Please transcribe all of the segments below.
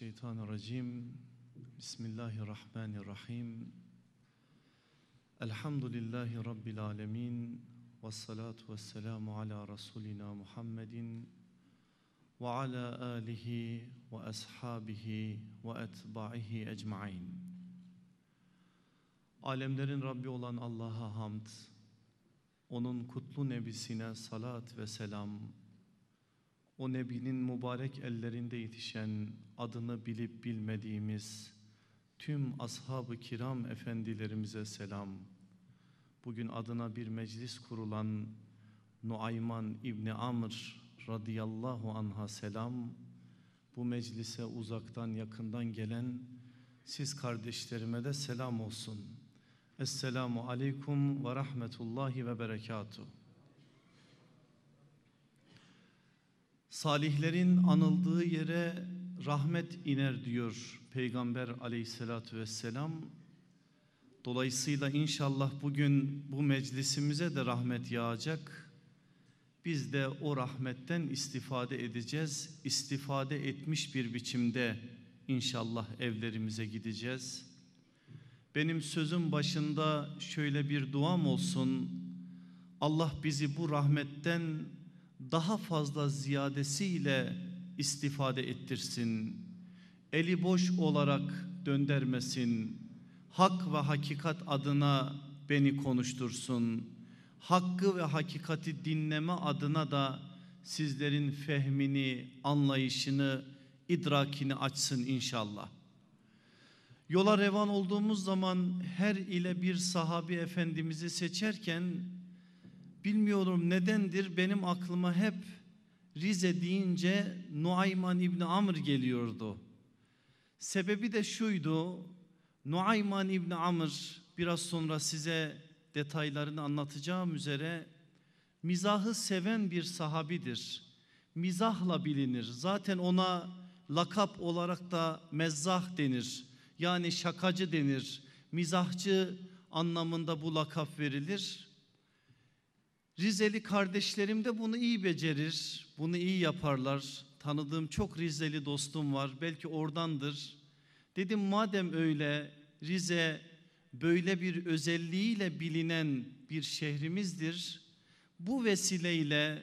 mineşşeytanirracim. Bismillahirrahmanirrahim. Elhamdülillahi rabbil alamin. Ves salatu vesselamu ala rasulina Muhammedin ve ala alihi ve ashabihi ve etba'ihi ecmaîn. Alemlerin Rabbi olan Allah'a hamd. Onun kutlu nebisine salat ve selam. O nebinin mübarek ellerinde yetişen adını bilip bilmediğimiz tüm ashab-ı kiram efendilerimize selam. Bugün adına bir meclis kurulan Nuayman İbni Amr radıyallahu anha selam. Bu meclise uzaktan yakından gelen siz kardeşlerime de selam olsun. Esselamu aleyküm ve rahmetullahi ve berekatuhu. Salihlerin anıldığı yere rahmet iner diyor Peygamber aleyhissalatü vesselam. Dolayısıyla inşallah bugün bu meclisimize de rahmet yağacak. Biz de o rahmetten istifade edeceğiz. İstifade etmiş bir biçimde inşallah evlerimize gideceğiz. Benim sözüm başında şöyle bir duam olsun. Allah bizi bu rahmetten daha fazla ziyadesiyle istifade ettirsin. Eli boş olarak döndermesin. Hak ve hakikat adına beni konuştursun. Hakkı ve hakikati dinleme adına da sizlerin fehmini, anlayışını, idrakini açsın inşallah. Yola revan olduğumuz zaman her ile bir sahabi efendimizi seçerken bilmiyorum nedendir benim aklıma hep Rize deyince Nuayman İbni Amr geliyordu. Sebebi de şuydu. Nuayman İbni Amr biraz sonra size detaylarını anlatacağım üzere mizahı seven bir sahabidir. Mizahla bilinir. Zaten ona lakap olarak da mezzah denir. Yani şakacı denir. Mizahçı anlamında bu lakap verilir. Rizeli kardeşlerim de bunu iyi becerir. Bunu iyi yaparlar. Tanıdığım çok Rizeli dostum var. Belki oradandır. Dedim madem öyle Rize böyle bir özelliğiyle bilinen bir şehrimizdir. Bu vesileyle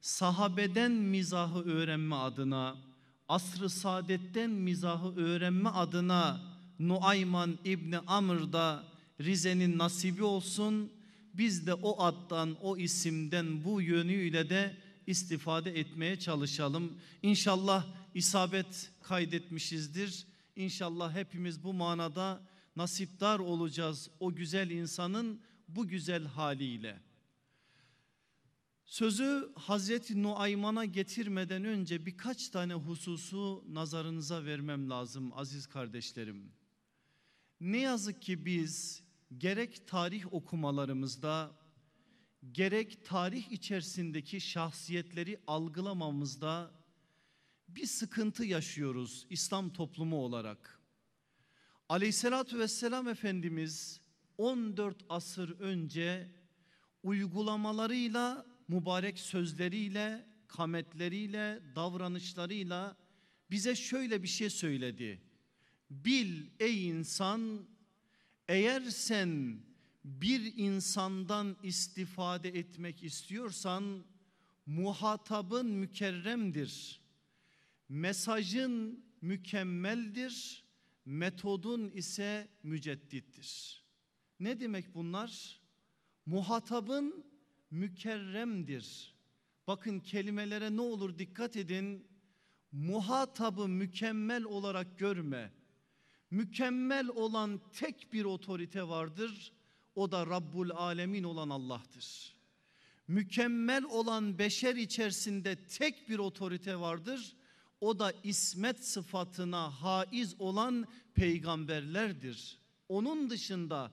sahabeden mizahı öğrenme adına, asr-ı saadetten mizahı öğrenme adına Nuayman İbni Amr'da Rize'nin nasibi olsun. Biz de o addan, o isimden bu yönüyle de istifade etmeye çalışalım. İnşallah isabet kaydetmişizdir. İnşallah hepimiz bu manada nasipdar olacağız o güzel insanın bu güzel haliyle. Sözü Hazreti Nuayman'a getirmeden önce birkaç tane hususu nazarınıza vermem lazım aziz kardeşlerim. Ne yazık ki biz gerek tarih okumalarımızda gerek tarih içerisindeki şahsiyetleri algılamamızda bir sıkıntı yaşıyoruz İslam toplumu olarak. Aleyhissalatü vesselam Efendimiz 14 asır önce uygulamalarıyla, mübarek sözleriyle, kametleriyle, davranışlarıyla bize şöyle bir şey söyledi. Bil ey insan eğer sen bir insandan istifade etmek istiyorsan muhatabın mükerremdir. Mesajın mükemmeldir. Metodun ise müceddittir. Ne demek bunlar? Muhatabın mükerremdir. Bakın kelimelere ne olur dikkat edin. Muhatabı mükemmel olarak görme. Mükemmel olan tek bir otorite vardır. O da Rabbul Alemin olan Allah'tır. Mükemmel olan beşer içerisinde tek bir otorite vardır. O da ismet sıfatına haiz olan peygamberlerdir. Onun dışında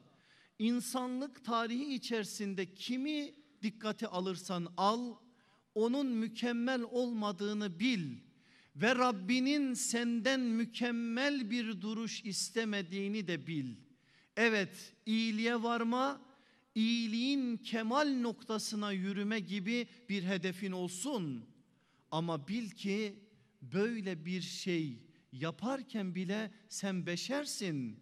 insanlık tarihi içerisinde kimi dikkate alırsan al, onun mükemmel olmadığını bil ve Rabbinin senden mükemmel bir duruş istemediğini de bil. Evet iyiliğe varma, iyiliğin kemal noktasına yürüme gibi bir hedefin olsun. Ama bil ki böyle bir şey yaparken bile sen beşersin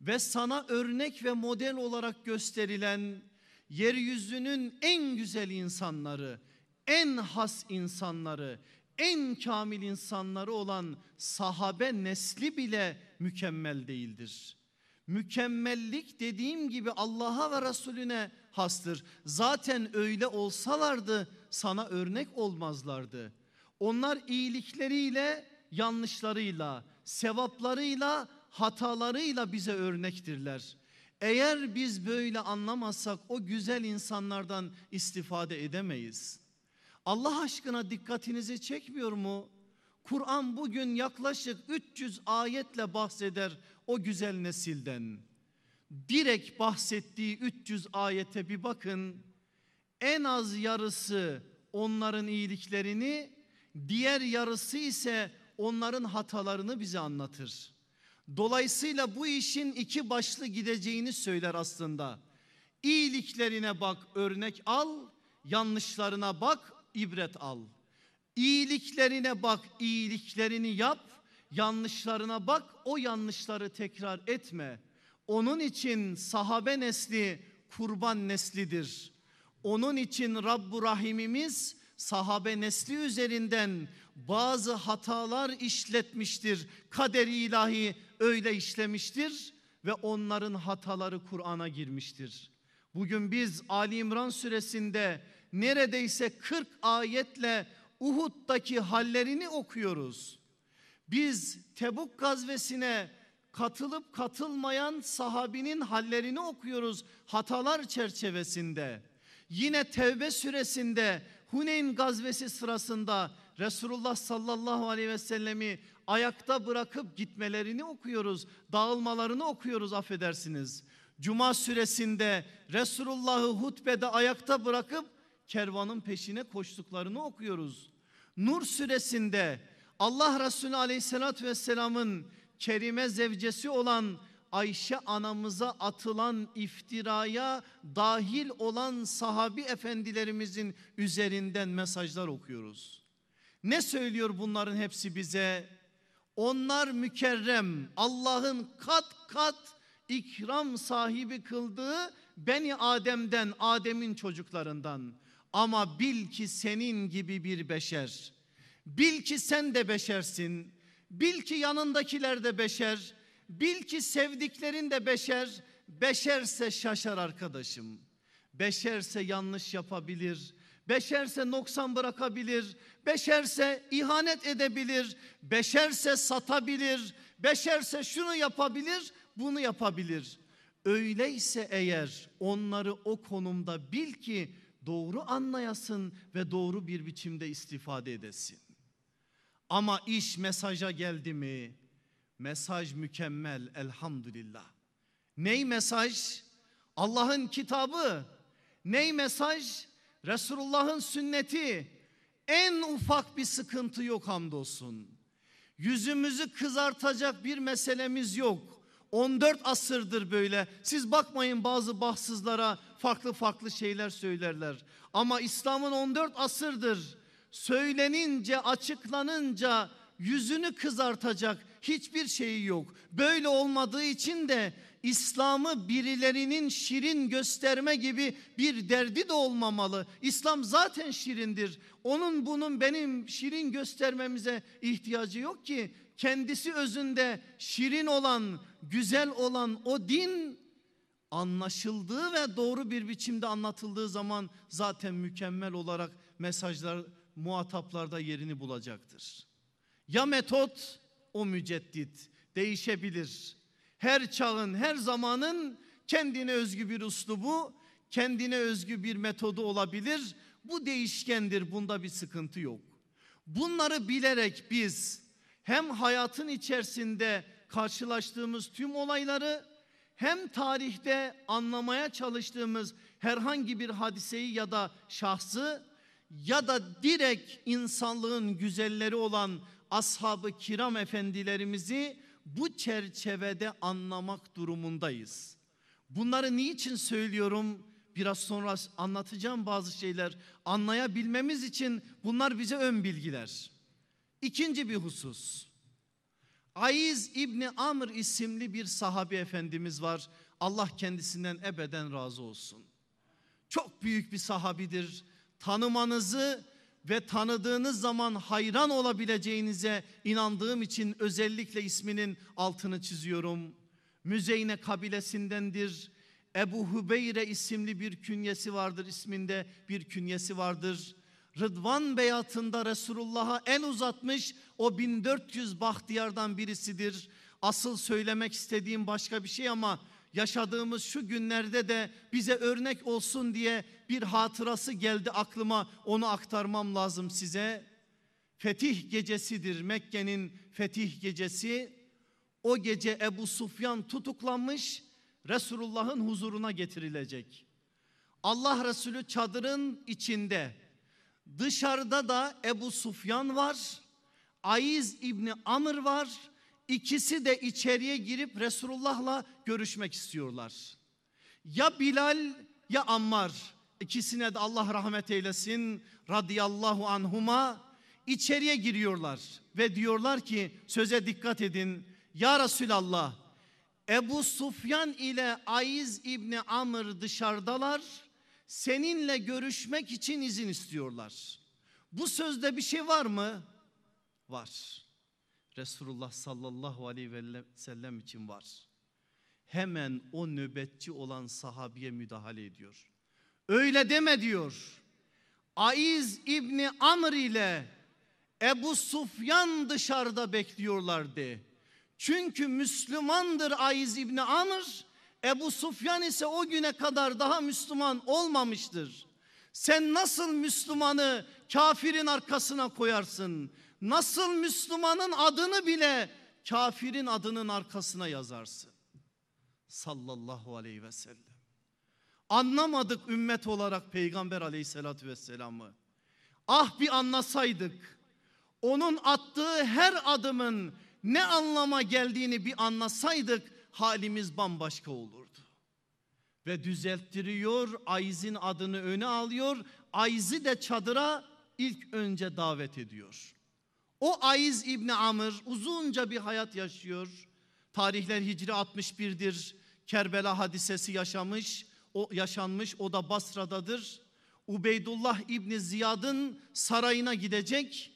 ve sana örnek ve model olarak gösterilen yeryüzünün en güzel insanları, en has insanları, en kamil insanları olan sahabe nesli bile mükemmel değildir. Mükemmellik dediğim gibi Allah'a ve Resulüne hastır. Zaten öyle olsalardı sana örnek olmazlardı. Onlar iyilikleriyle, yanlışlarıyla, sevaplarıyla, hatalarıyla bize örnektirler. Eğer biz böyle anlamazsak o güzel insanlardan istifade edemeyiz. Allah aşkına dikkatinizi çekmiyor mu? Kur'an bugün yaklaşık 300 ayetle bahseder o güzel nesilden. Direkt bahsettiği 300 ayete bir bakın. En az yarısı onların iyiliklerini, diğer yarısı ise onların hatalarını bize anlatır. Dolayısıyla bu işin iki başlı gideceğini söyler aslında. İyiliklerine bak örnek al, yanlışlarına bak ibret al. İyiliklerine bak iyiliklerini yap, yanlışlarına bak o yanlışları tekrar etme. Onun için sahabe nesli kurban neslidir. Onun için Rabbu Rahimimiz sahabe nesli üzerinden bazı hatalar işletmiştir. Kaderi ilahi öyle işlemiştir ve onların hataları Kur'an'a girmiştir. Bugün biz Ali İmran suresinde neredeyse 40 ayetle Uhud'daki hallerini okuyoruz. Biz Tebuk gazvesine katılıp katılmayan sahabinin hallerini okuyoruz hatalar çerçevesinde. Yine Tevbe suresinde Huneyn gazvesi sırasında Resulullah sallallahu aleyhi ve sellemi ayakta bırakıp gitmelerini okuyoruz. Dağılmalarını okuyoruz affedersiniz. Cuma suresinde Resulullah'ı hutbede ayakta bırakıp kervanın peşine koştuklarını okuyoruz. Nur suresinde Allah Resulü aleyhissalatü vesselamın kerime zevcesi olan Ayşe anamıza atılan iftiraya dahil olan sahabi efendilerimizin üzerinden mesajlar okuyoruz. Ne söylüyor bunların hepsi bize? Onlar mükerrem Allah'ın kat kat ikram sahibi kıldığı Beni Adem'den Adem'in çocuklarından. Ama bil ki senin gibi bir beşer. Bil ki sen de beşersin. Bil ki yanındakiler de beşer. Bil ki sevdiklerin de beşer. Beşerse şaşar arkadaşım. Beşerse yanlış yapabilir. Beşerse noksan bırakabilir. Beşerse ihanet edebilir. Beşerse satabilir. Beşerse şunu yapabilir, bunu yapabilir. Öyleyse eğer onları o konumda bil ki doğru anlayasın ve doğru bir biçimde istifade edesin. Ama iş mesaja geldi mi? Mesaj mükemmel elhamdülillah. Ney mesaj? Allah'ın kitabı. Ney mesaj? Resulullah'ın sünneti. En ufak bir sıkıntı yok hamdolsun. Yüzümüzü kızartacak bir meselemiz yok. 14 asırdır böyle. Siz bakmayın bazı bahtsızlara farklı farklı şeyler söylerler. Ama İslam'ın 14 asırdır söylenince açıklanınca yüzünü kızartacak hiçbir şeyi yok. Böyle olmadığı için de İslam'ı birilerinin şirin gösterme gibi bir derdi de olmamalı. İslam zaten şirindir. Onun bunun benim şirin göstermemize ihtiyacı yok ki. Kendisi özünde şirin olan, güzel olan o din anlaşıldığı ve doğru bir biçimde anlatıldığı zaman zaten mükemmel olarak mesajlar muhataplarda yerini bulacaktır. Ya metot o müceddit değişebilir. Her çağın, her zamanın kendine özgü bir uslubu, kendine özgü bir metodu olabilir. Bu değişkendir. Bunda bir sıkıntı yok. Bunları bilerek biz hem hayatın içerisinde karşılaştığımız tüm olayları hem tarihte anlamaya çalıştığımız herhangi bir hadiseyi ya da şahsı ya da direkt insanlığın güzelleri olan ashab-ı kiram efendilerimizi bu çerçevede anlamak durumundayız. Bunları niçin söylüyorum? Biraz sonra anlatacağım bazı şeyler. Anlayabilmemiz için bunlar bize ön bilgiler. İkinci bir husus. Aiz İbni Amr isimli bir sahabi efendimiz var. Allah kendisinden ebeden razı olsun. Çok büyük bir sahabidir. Tanımanızı ve tanıdığınız zaman hayran olabileceğinize inandığım için özellikle isminin altını çiziyorum. Müzeyne kabilesindendir. Ebu Hubeyre isimli bir künyesi vardır isminde bir künyesi vardır. Rıdvan beyatında Resulullah'a el uzatmış o 1400 bahtiyardan birisidir. Asıl söylemek istediğim başka bir şey ama yaşadığımız şu günlerde de bize örnek olsun diye bir hatırası geldi aklıma onu aktarmam lazım size. Fetih gecesidir Mekke'nin fetih gecesi. O gece Ebu Sufyan tutuklanmış Resulullah'ın huzuruna getirilecek. Allah Resulü çadırın içinde dışarıda da Ebu Sufyan var. Aiz İbni Amr var. İkisi de içeriye girip Resulullah'la görüşmek istiyorlar. Ya Bilal ya Ammar ikisine de Allah rahmet eylesin radıyallahu anhuma içeriye giriyorlar ve diyorlar ki söze dikkat edin ya Resulallah Ebu Sufyan ile Aiz İbni Amr dışarıdalar seninle görüşmek için izin istiyorlar. Bu sözde bir şey var mı? Var. Resulullah sallallahu aleyhi ve sellem için var. Hemen o nöbetçi olan sahabiye müdahale ediyor. Öyle deme diyor. Aiz İbni Amr ile Ebu Sufyan dışarıda bekliyorlardı. Çünkü Müslümandır Aiz İbni Amr. Ebu Sufyan ise o güne kadar daha Müslüman olmamıştır. Sen nasıl Müslümanı kafirin arkasına koyarsın? Nasıl Müslümanın adını bile kafirin adının arkasına yazarsın? Sallallahu aleyhi ve sellem. Anlamadık ümmet olarak Peygamber aleyhissalatü vesselamı. Ah bir anlasaydık. Onun attığı her adımın ne anlama geldiğini bir anlasaydık halimiz bambaşka olurdu. Ve düzelttiriyor, Ayz'in adını öne alıyor. Ayz'i de çadıra ilk önce davet ediyor. O Ayz İbni Amr uzunca bir hayat yaşıyor. Tarihler Hicri 61'dir. Kerbela hadisesi yaşamış, o yaşanmış. O da Basra'dadır. Ubeydullah İbni Ziyad'ın sarayına gidecek.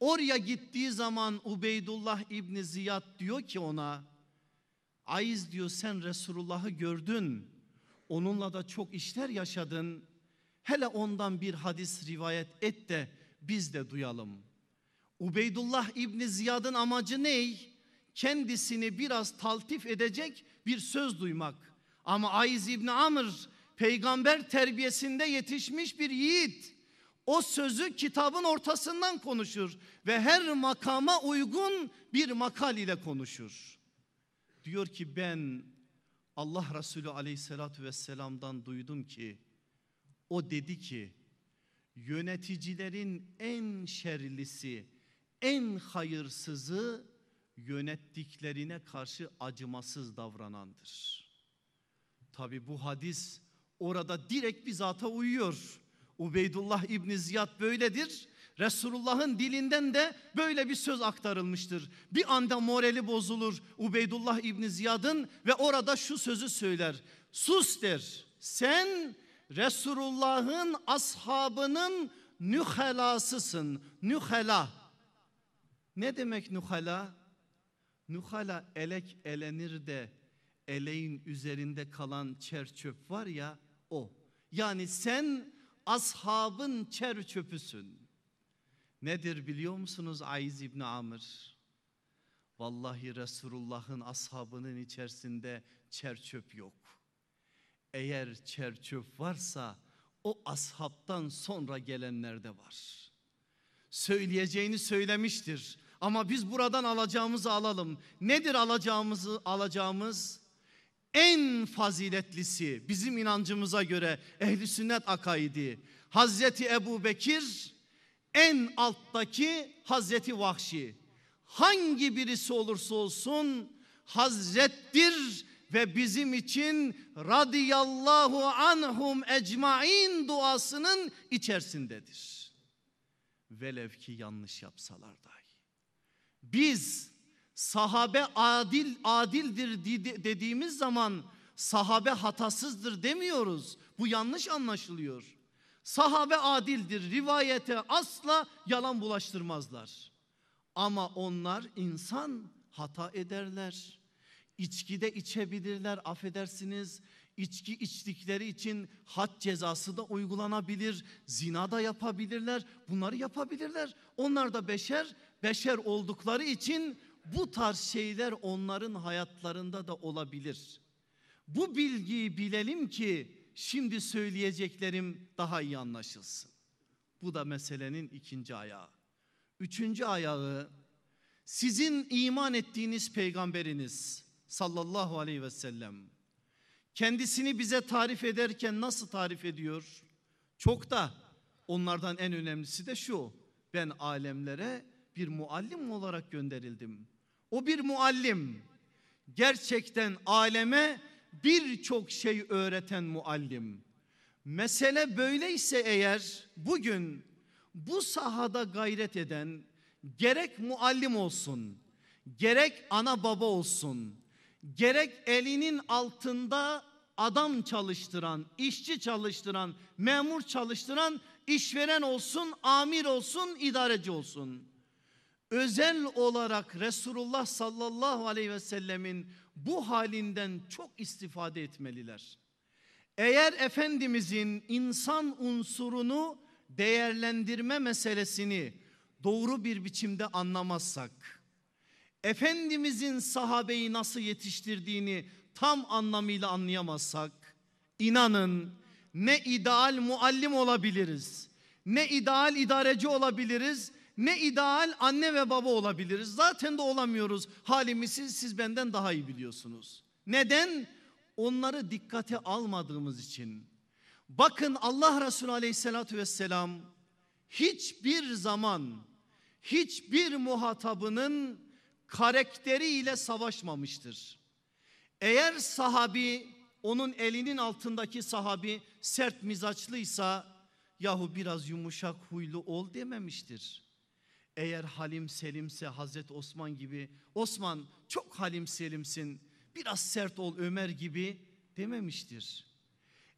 Oraya gittiği zaman Ubeydullah İbni Ziyad diyor ki ona Ayz diyor sen Resulullah'ı gördün. Onunla da çok işler yaşadın. Hele ondan bir hadis rivayet et de biz de duyalım. Ubeydullah İbni Ziyad'ın amacı ne? Kendisini biraz taltif edecek bir söz duymak. Ama Ayz İbni Amr peygamber terbiyesinde yetişmiş bir yiğit. O sözü kitabın ortasından konuşur ve her makama uygun bir makal ile konuşur. Diyor ki ben Allah Resulü aleyhissalatü vesselam'dan duydum ki o dedi ki yöneticilerin en şerlisi, en hayırsızı yönettiklerine karşı acımasız davranandır. Tabi bu hadis orada direkt bir zata uyuyor. Ubeydullah İbni Ziyad böyledir. Resulullah'ın dilinden de böyle bir söz aktarılmıştır. Bir anda morali bozulur Ubeydullah İbni Ziyad'ın ve orada şu sözü söyler. Sus der. Sen Resulullah'ın ashabının nühelasısın. Nühela. Ne demek nühela? Nühala elek elenir de eleğin üzerinde kalan çer çöp var ya o. Yani sen ashabın çer çöpüsün. Nedir biliyor musunuz Aiz İbni Amr? Vallahi Resulullah'ın ashabının içerisinde çer çöp yok. Eğer çer çöp varsa o ashabtan sonra gelenlerde var. Söyleyeceğini söylemiştir. Ama biz buradan alacağımızı alalım. Nedir alacağımızı alacağımız? En faziletlisi bizim inancımıza göre ehli sünnet akaidi. Hazreti Ebu Bekir en alttaki Hazreti Vahşi. Hangi birisi olursa olsun Hazrettir ve bizim için radıyallahu anhum ecmain duasının içerisindedir. Velev ki yanlış yapsalar dahi. Biz sahabe adil adildir dediğimiz zaman sahabe hatasızdır demiyoruz. Bu yanlış anlaşılıyor. Sahabe adildir. Rivayete asla yalan bulaştırmazlar. Ama onlar insan hata ederler. İçki de içebilirler affedersiniz. İçki içtikleri için had cezası da uygulanabilir. Zina da yapabilirler. Bunları yapabilirler. Onlar da beşer, beşer oldukları için bu tarz şeyler onların hayatlarında da olabilir. Bu bilgiyi bilelim ki şimdi söyleyeceklerim daha iyi anlaşılsın. Bu da meselenin ikinci ayağı. Üçüncü ayağı sizin iman ettiğiniz peygamberiniz sallallahu aleyhi ve sellem kendisini bize tarif ederken nasıl tarif ediyor? Çok da onlardan en önemlisi de şu. Ben alemlere bir muallim olarak gönderildim. O bir muallim. Gerçekten aleme birçok şey öğreten muallim. Mesele böyleyse eğer bugün bu sahada gayret eden gerek muallim olsun, gerek ana baba olsun, gerek elinin altında adam çalıştıran, işçi çalıştıran, memur çalıştıran, işveren olsun, amir olsun, idareci olsun. Özel olarak Resulullah sallallahu aleyhi ve sellemin bu halinden çok istifade etmeliler. Eğer Efendimizin insan unsurunu değerlendirme meselesini doğru bir biçimde anlamazsak, Efendimizin sahabeyi nasıl yetiştirdiğini tam anlamıyla anlayamazsak, inanın ne ideal muallim olabiliriz, ne ideal idareci olabiliriz, ne ideal anne ve baba olabiliriz. Zaten de olamıyoruz. Halimizi siz benden daha iyi biliyorsunuz. Neden? Onları dikkate almadığımız için. Bakın Allah Resulü Aleyhisselatü Vesselam hiçbir zaman hiçbir muhatabının karakteriyle savaşmamıştır. Eğer sahabi onun elinin altındaki sahabi sert mizaçlıysa yahu biraz yumuşak huylu ol dememiştir. Eğer halim selimse Hazreti Osman gibi Osman çok halim selimsin biraz sert ol Ömer gibi dememiştir.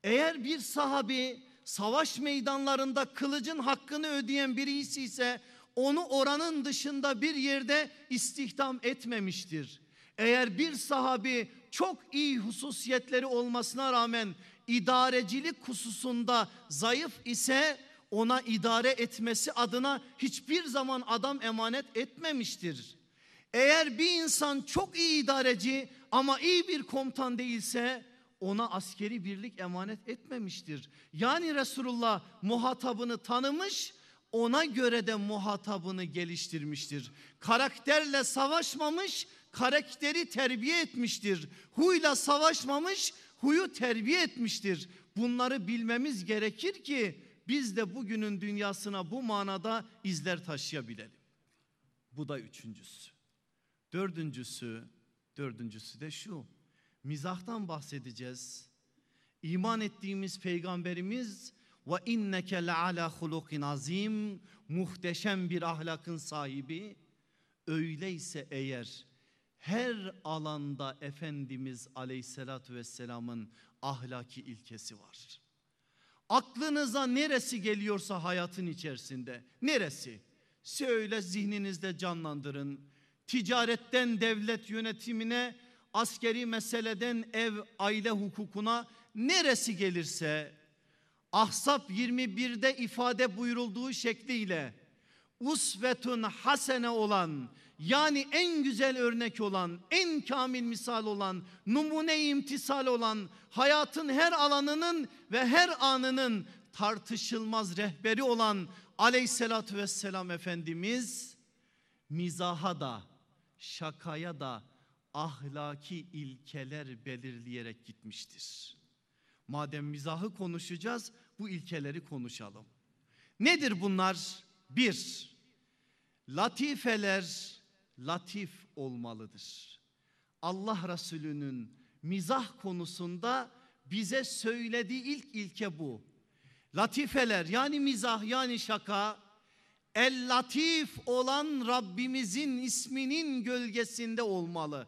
Eğer bir sahabi savaş meydanlarında kılıcın hakkını ödeyen birisi ise onu oranın dışında bir yerde istihdam etmemiştir. Eğer bir sahabi çok iyi hususiyetleri olmasına rağmen idarecilik hususunda zayıf ise ona idare etmesi adına hiçbir zaman adam emanet etmemiştir. Eğer bir insan çok iyi idareci ama iyi bir komutan değilse ona askeri birlik emanet etmemiştir. Yani Resulullah muhatabını tanımış ona göre de muhatabını geliştirmiştir. Karakterle savaşmamış, karakteri terbiye etmiştir. Huyla savaşmamış, huyu terbiye etmiştir. Bunları bilmemiz gerekir ki biz de bugünün dünyasına bu manada izler taşıyabilelim. Bu da üçüncüsü. Dördüncüsü, dördüncüsü de şu. Mizahtan bahsedeceğiz. İman ettiğimiz peygamberimiz ve inneke leala hulukin azim muhteşem bir ahlakın sahibi. Öyleyse eğer her alanda Efendimiz Aleyhisselatü Vesselam'ın ahlaki ilkesi var. Aklınıza neresi geliyorsa hayatın içerisinde neresi? Söyle zihninizde canlandırın. Ticaretten devlet yönetimine, askeri meseleden ev aile hukukuna neresi gelirse Ahsap 21'de ifade buyurulduğu şekliyle usvetun hasene olan yani en güzel örnek olan, en kamil misal olan, numune imtisal olan, hayatın her alanının ve her anının tartışılmaz rehberi olan aleyhissalatü vesselam Efendimiz mizaha da şakaya da ahlaki ilkeler belirleyerek gitmiştir. Madem mizahı konuşacağız bu ilkeleri konuşalım. Nedir bunlar? Bir, latifeler latif olmalıdır. Allah Resulü'nün mizah konusunda bize söylediği ilk ilke bu. Latifeler yani mizah yani şaka El Latif olan Rabbimizin isminin gölgesinde olmalı.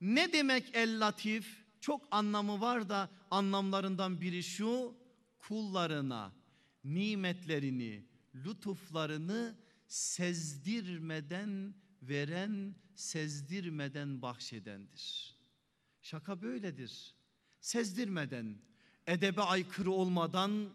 Ne demek El Latif? Çok anlamı var da anlamlarından biri şu kullarına nimetlerini, lütuflarını sezdirmeden veren, sezdirmeden bahşedendir. Şaka böyledir. Sezdirmeden, edebe aykırı olmadan,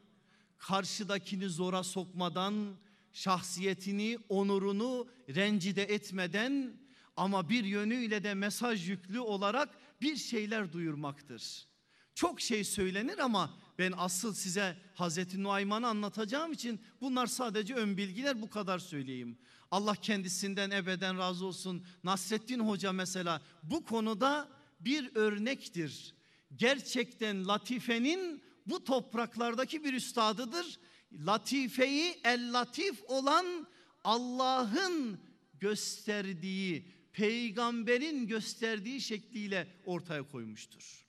karşıdakini zora sokmadan, şahsiyetini, onurunu rencide etmeden ama bir yönüyle de mesaj yüklü olarak bir şeyler duyurmaktır. Çok şey söylenir ama ben asıl size Hazreti Nuayman'ı anlatacağım için bunlar sadece ön bilgiler bu kadar söyleyeyim. Allah kendisinden ebeden razı olsun. Nasreddin Hoca mesela bu konuda bir örnektir. Gerçekten latifenin bu topraklardaki bir üstadıdır. Latifeyi el latif olan Allah'ın gösterdiği, peygamberin gösterdiği şekliyle ortaya koymuştur.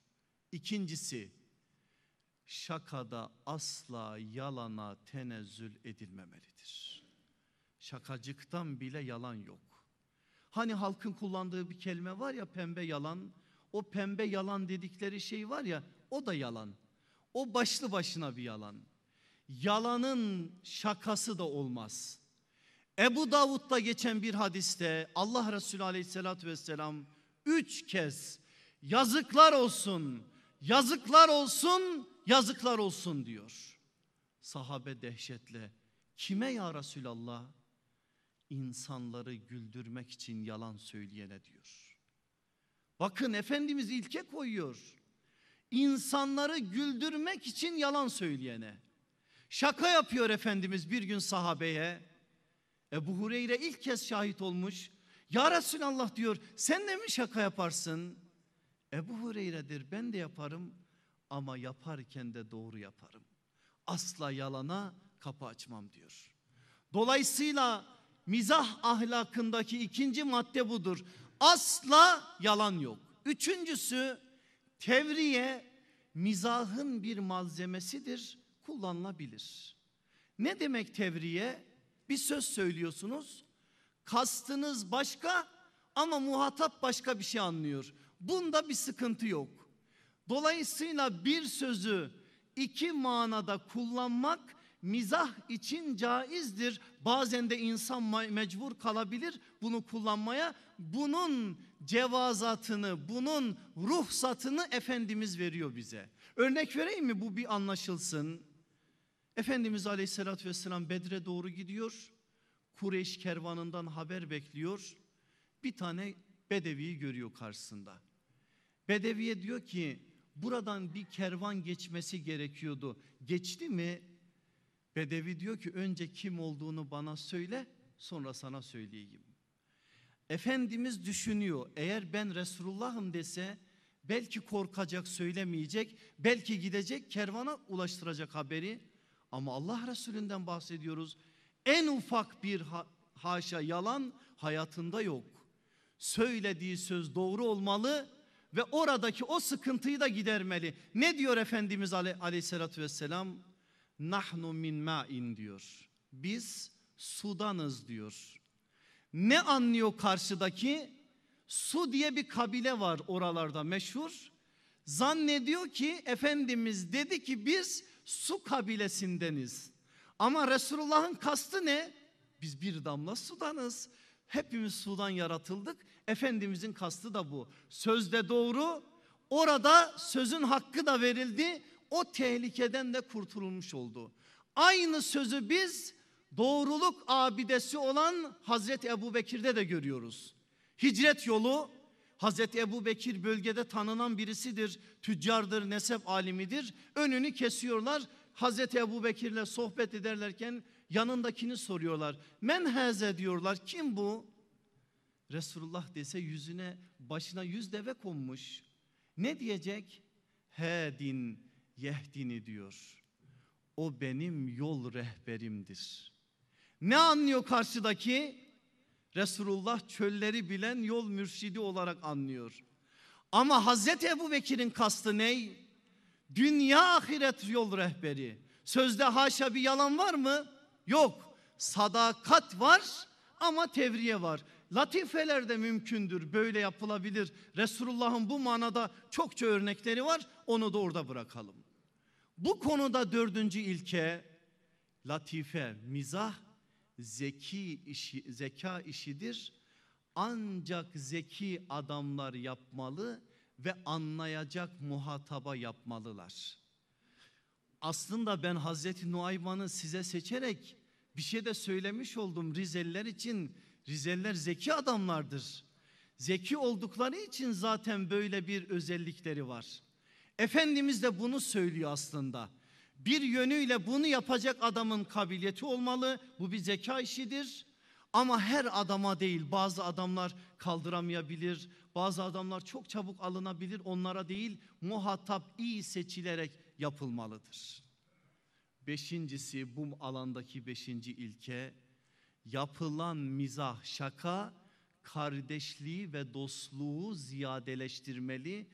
İkincisi şakada asla yalana tenezzül edilmemelidir. Şakacıktan bile yalan yok. Hani halkın kullandığı bir kelime var ya pembe yalan. O pembe yalan dedikleri şey var ya o da yalan. O başlı başına bir yalan. Yalanın şakası da olmaz. Ebu Davud'da geçen bir hadiste Allah Resulü aleyhissalatü vesselam üç kez yazıklar olsun, yazıklar olsun, yazıklar olsun diyor. Sahabe dehşetle kime ya Resulallah? İnsanları güldürmek için yalan söyleyene diyor. Bakın Efendimiz ilke koyuyor. İnsanları güldürmek için yalan söyleyene. Şaka yapıyor Efendimiz bir gün sahabeye. Ebu Hureyre ilk kez şahit olmuş. Ya Resulallah diyor sen de mi şaka yaparsın? Ebu Hureyre'dir ben de yaparım ama yaparken de doğru yaparım. Asla yalana kapı açmam diyor. Dolayısıyla mizah ahlakındaki ikinci madde budur. Asla yalan yok. Üçüncüsü tevriye mizahın bir malzemesidir kullanılabilir. Ne demek tevriye? Bir söz söylüyorsunuz. Kastınız başka ama muhatap başka bir şey anlıyor. Bunda bir sıkıntı yok. Dolayısıyla bir sözü iki manada kullanmak mizah için caizdir. Bazen de insan mecbur kalabilir bunu kullanmaya. Bunun cevazatını, bunun ruhsatını Efendimiz veriyor bize. Örnek vereyim mi bu bir anlaşılsın. Efendimiz Aleyhisselatü Vesselam Bedre doğru gidiyor. Kureyş kervanından haber bekliyor. Bir tane Bedevi'yi görüyor karşısında. Bedevi'ye diyor ki buradan bir kervan geçmesi gerekiyordu. Geçti mi? Bedevi diyor ki önce kim olduğunu bana söyle sonra sana söyleyeyim. Efendimiz düşünüyor eğer ben Resulullah'ım dese belki korkacak söylemeyecek belki gidecek kervana ulaştıracak haberi ama Allah Resulünden bahsediyoruz. En ufak bir ha haşa yalan hayatında yok. Söylediği söz doğru olmalı ve oradaki o sıkıntıyı da gidermeli. Ne diyor Efendimiz aley aleyhissalatü vesselam? Nahnu min ma'in diyor. Biz sudanız diyor. Ne anlıyor karşıdaki? Su diye bir kabile var oralarda meşhur. Zannediyor ki Efendimiz dedi ki biz su kabilesindeniz. Ama Resulullah'ın kastı ne? Biz bir damla sudanız. Hepimiz sudan yaratıldık. Efendimizin kastı da bu. Sözde doğru. Orada sözün hakkı da verildi. O tehlikeden de kurtulmuş oldu. Aynı sözü biz doğruluk abidesi olan Hazreti Ebu Bekir'de de görüyoruz. Hicret yolu Hazreti Ebu Bekir bölgede tanınan birisidir. Tüccardır, nesep alimidir. Önünü kesiyorlar. Hazreti Ebu Bekir'le sohbet ederlerken yanındakini soruyorlar. Men heze diyorlar. Kim bu? Resulullah dese yüzüne başına yüz deve konmuş. Ne diyecek? Hedin yehdini diyor. O benim yol rehberimdir. Ne anlıyor karşıdaki? Resulullah çölleri bilen yol mürşidi olarak anlıyor. Ama Hazreti Ebu Bekir'in kastı ne? Dünya ahiret yol rehberi. Sözde haşa bir yalan var mı? Yok. Sadakat var ama tevriye var. Latifeler de mümkündür. Böyle yapılabilir. Resulullah'ın bu manada çokça örnekleri var. Onu da orada bırakalım. Bu konuda dördüncü ilke latife, mizah, zeki işi, zeka işidir. Ancak zeki adamlar yapmalı ve anlayacak muhataba yapmalılar. Aslında ben Hazreti Nuayman'ı size seçerek bir şey de söylemiş oldum Rizeliler için. Rizeliler zeki adamlardır. Zeki oldukları için zaten böyle bir özellikleri var. Efendimiz de bunu söylüyor aslında. Bir yönüyle bunu yapacak adamın kabiliyeti olmalı. Bu bir zeka işidir. Ama her adama değil bazı adamlar kaldıramayabilir. Bazı adamlar çok çabuk alınabilir. Onlara değil muhatap iyi seçilerek yapılmalıdır. Beşincisi bu alandaki beşinci ilke yapılan mizah şaka kardeşliği ve dostluğu ziyadeleştirmeli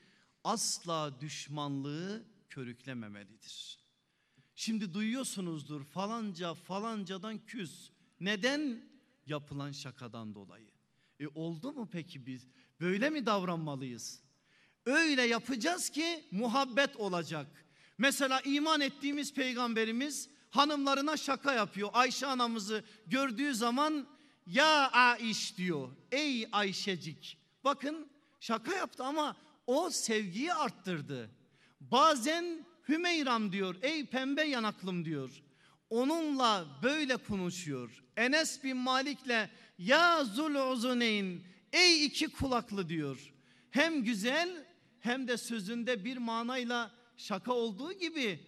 asla düşmanlığı körüklememelidir. Şimdi duyuyorsunuzdur falanca falancadan küs. Neden? Yapılan şakadan dolayı. E oldu mu peki biz? Böyle mi davranmalıyız? Öyle yapacağız ki muhabbet olacak. Mesela iman ettiğimiz peygamberimiz hanımlarına şaka yapıyor. Ayşe anamızı gördüğü zaman ya Aiş diyor. Ey Ayşecik. Bakın şaka yaptı ama o sevgiyi arttırdı. Bazen Hümeyram diyor ey pembe yanaklım diyor. Onunla böyle konuşuyor. Enes bin Malik'le ya zul uzuneyn ey iki kulaklı diyor. Hem güzel hem de sözünde bir manayla şaka olduğu gibi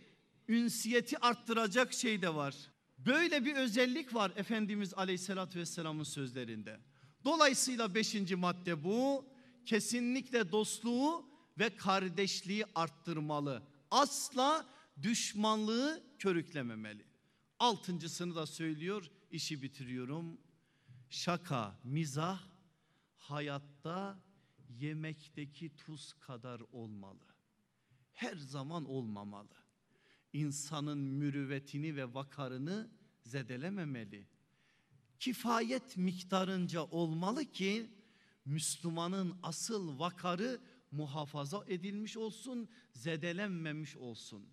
ünsiyeti arttıracak şey de var. Böyle bir özellik var Efendimiz Aleyhisselatü Vesselam'ın sözlerinde. Dolayısıyla beşinci madde bu. Kesinlikle dostluğu ve kardeşliği arttırmalı. Asla düşmanlığı körüklememeli. Altıncısını da söylüyor, işi bitiriyorum. Şaka, mizah hayatta yemekteki tuz kadar olmalı. Her zaman olmamalı. İnsanın mürüvvetini ve vakarını zedelememeli. Kifayet miktarınca olmalı ki Müslümanın asıl vakarı muhafaza edilmiş olsun, zedelenmemiş olsun.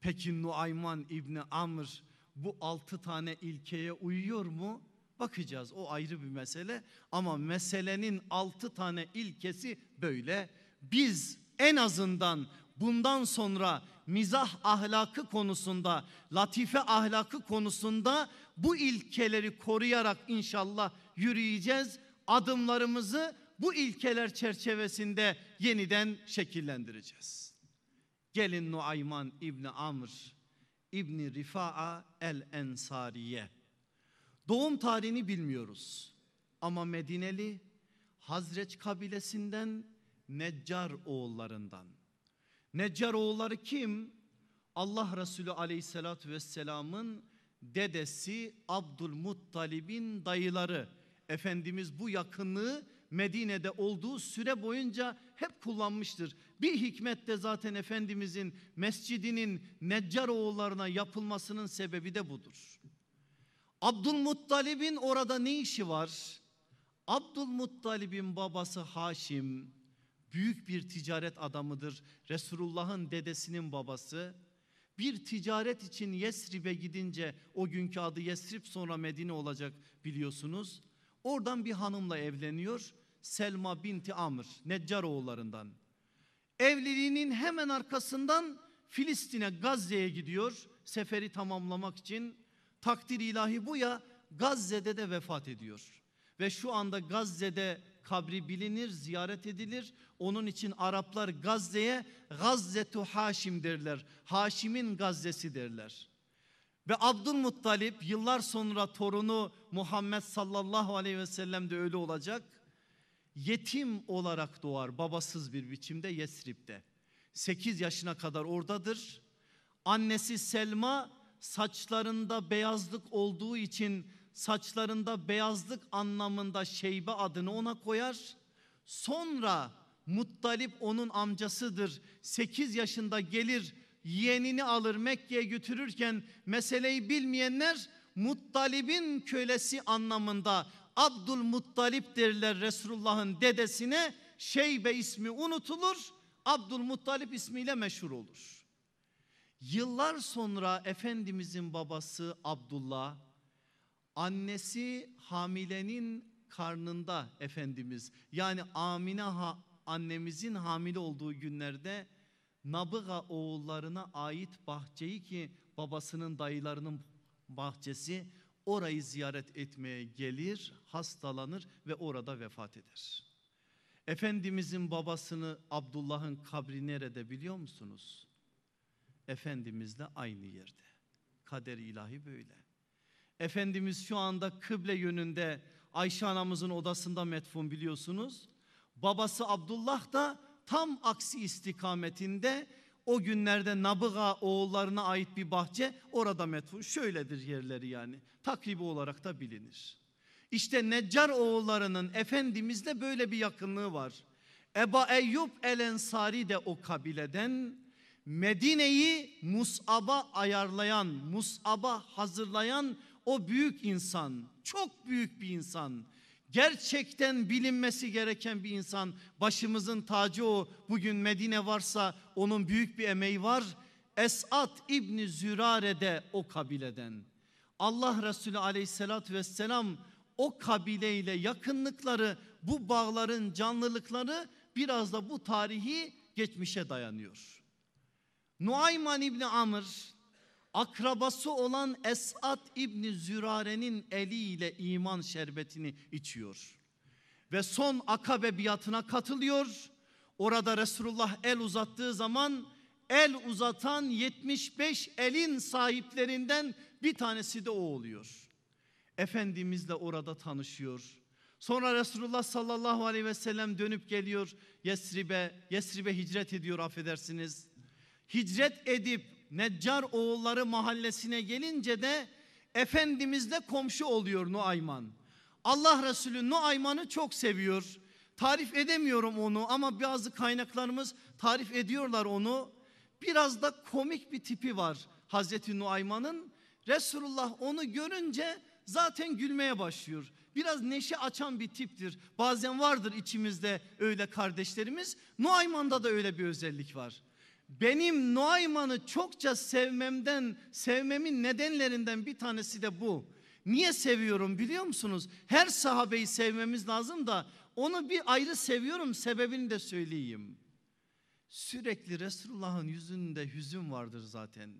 Peki Nuayman İbni Amr bu altı tane ilkeye uyuyor mu? Bakacağız o ayrı bir mesele ama meselenin altı tane ilkesi böyle. Biz en azından bundan sonra mizah ahlakı konusunda, latife ahlakı konusunda bu ilkeleri koruyarak inşallah yürüyeceğiz. Adımlarımızı bu ilkeler çerçevesinde yeniden şekillendireceğiz. Gelin Nuayman İbni Amr İbni Rifa'a el Ensariye. Doğum tarihini bilmiyoruz. Ama Medineli Hazreç kabilesinden Neccar oğullarından. Neccar oğulları kim? Allah Resulü aleyhissalatü vesselamın dedesi Abdülmuttalib'in dayıları. Efendimiz bu yakınlığı Medine'de olduğu süre boyunca hep kullanmıştır. Bir hikmet de zaten Efendimizin mescidinin Neccar oğullarına yapılmasının sebebi de budur. Abdülmuttalib'in orada ne işi var? Abdülmuttalib'in babası Haşim büyük bir ticaret adamıdır. Resulullah'ın dedesinin babası. Bir ticaret için Yesrib'e gidince o günkü adı Yesrib sonra Medine olacak biliyorsunuz. Oradan bir hanımla evleniyor. Selma binti Amr, Neccar oğullarından. Evliliğinin hemen arkasından Filistin'e, Gazze'ye gidiyor. Seferi tamamlamak için. Takdir ilahi bu ya Gazze'de de vefat ediyor. Ve şu anda Gazze'de kabri bilinir, ziyaret edilir. Onun için Araplar Gazze'ye Gazzetu Haşim derler. Haşim'in Gazze'si derler. Ve Abdülmuttalip yıllar sonra torunu Muhammed sallallahu aleyhi ve sellem de öyle olacak. Yetim olarak doğar babasız bir biçimde Yesrib'de. 8 yaşına kadar oradadır. Annesi Selma saçlarında beyazlık olduğu için saçlarında beyazlık anlamında şeybe adını ona koyar. Sonra Muttalip onun amcasıdır. 8 yaşında gelir yeğenini alır Mekke'ye götürürken meseleyi bilmeyenler Muttalib'in kölesi anlamında Abdülmuttalip derler Resulullah'ın dedesine Şeybe ismi unutulur Abdülmuttalip ismiyle meşhur olur. Yıllar sonra Efendimizin babası Abdullah annesi hamilenin karnında Efendimiz yani Amine ha, annemizin hamile olduğu günlerde Nabıga oğullarına ait bahçeyi ki babasının dayılarının bahçesi orayı ziyaret etmeye gelir, hastalanır ve orada vefat eder. Efendimizin babasını Abdullah'ın kabri nerede biliyor musunuz? Efendimizle aynı yerde. Kader ilahi böyle. Efendimiz şu anda kıble yönünde Ayşe anamızın odasında metfun biliyorsunuz. Babası Abdullah da tam aksi istikametinde o günlerde Nabıga oğullarına ait bir bahçe orada metfun. Şöyledir yerleri yani takribi olarak da bilinir. İşte Neccar oğullarının Efendimizle böyle bir yakınlığı var. Eba Eyyub el Ensari de o kabileden Medine'yi Mus'ab'a ayarlayan, Mus'ab'a hazırlayan o büyük insan, çok büyük bir insan. Gerçekten bilinmesi gereken bir insan. Başımızın tacı o. Bugün Medine varsa onun büyük bir emeği var. Esat İbni Zürare de o kabileden. Allah Resulü aleyhissalatü vesselam o kabileyle yakınlıkları, bu bağların canlılıkları biraz da bu tarihi geçmişe dayanıyor. Nuayman İbni Amr akrabası olan Esat İbni Zürare'nin eliyle iman şerbetini içiyor. Ve son akabe biatına katılıyor. Orada Resulullah el uzattığı zaman el uzatan 75 elin sahiplerinden bir tanesi de o oluyor. Efendimizle orada tanışıyor. Sonra Resulullah sallallahu aleyhi ve sellem dönüp geliyor Yesrib'e, Yesrib'e hicret ediyor affedersiniz. Hicret edip Neccar oğulları mahallesine gelince de Efendimizle komşu oluyor Nuayman. Allah Resulü Nuayman'ı çok seviyor. Tarif edemiyorum onu ama bazı kaynaklarımız tarif ediyorlar onu. Biraz da komik bir tipi var Hazreti Nuayman'ın. Resulullah onu görünce zaten gülmeye başlıyor. Biraz neşe açan bir tiptir. Bazen vardır içimizde öyle kardeşlerimiz. Nuayman'da da öyle bir özellik var. Benim Nuayman'ı çokça sevmemden, sevmemin nedenlerinden bir tanesi de bu. Niye seviyorum biliyor musunuz? Her sahabeyi sevmemiz lazım da onu bir ayrı seviyorum sebebini de söyleyeyim. Sürekli Resulullah'ın yüzünde hüzün vardır zaten.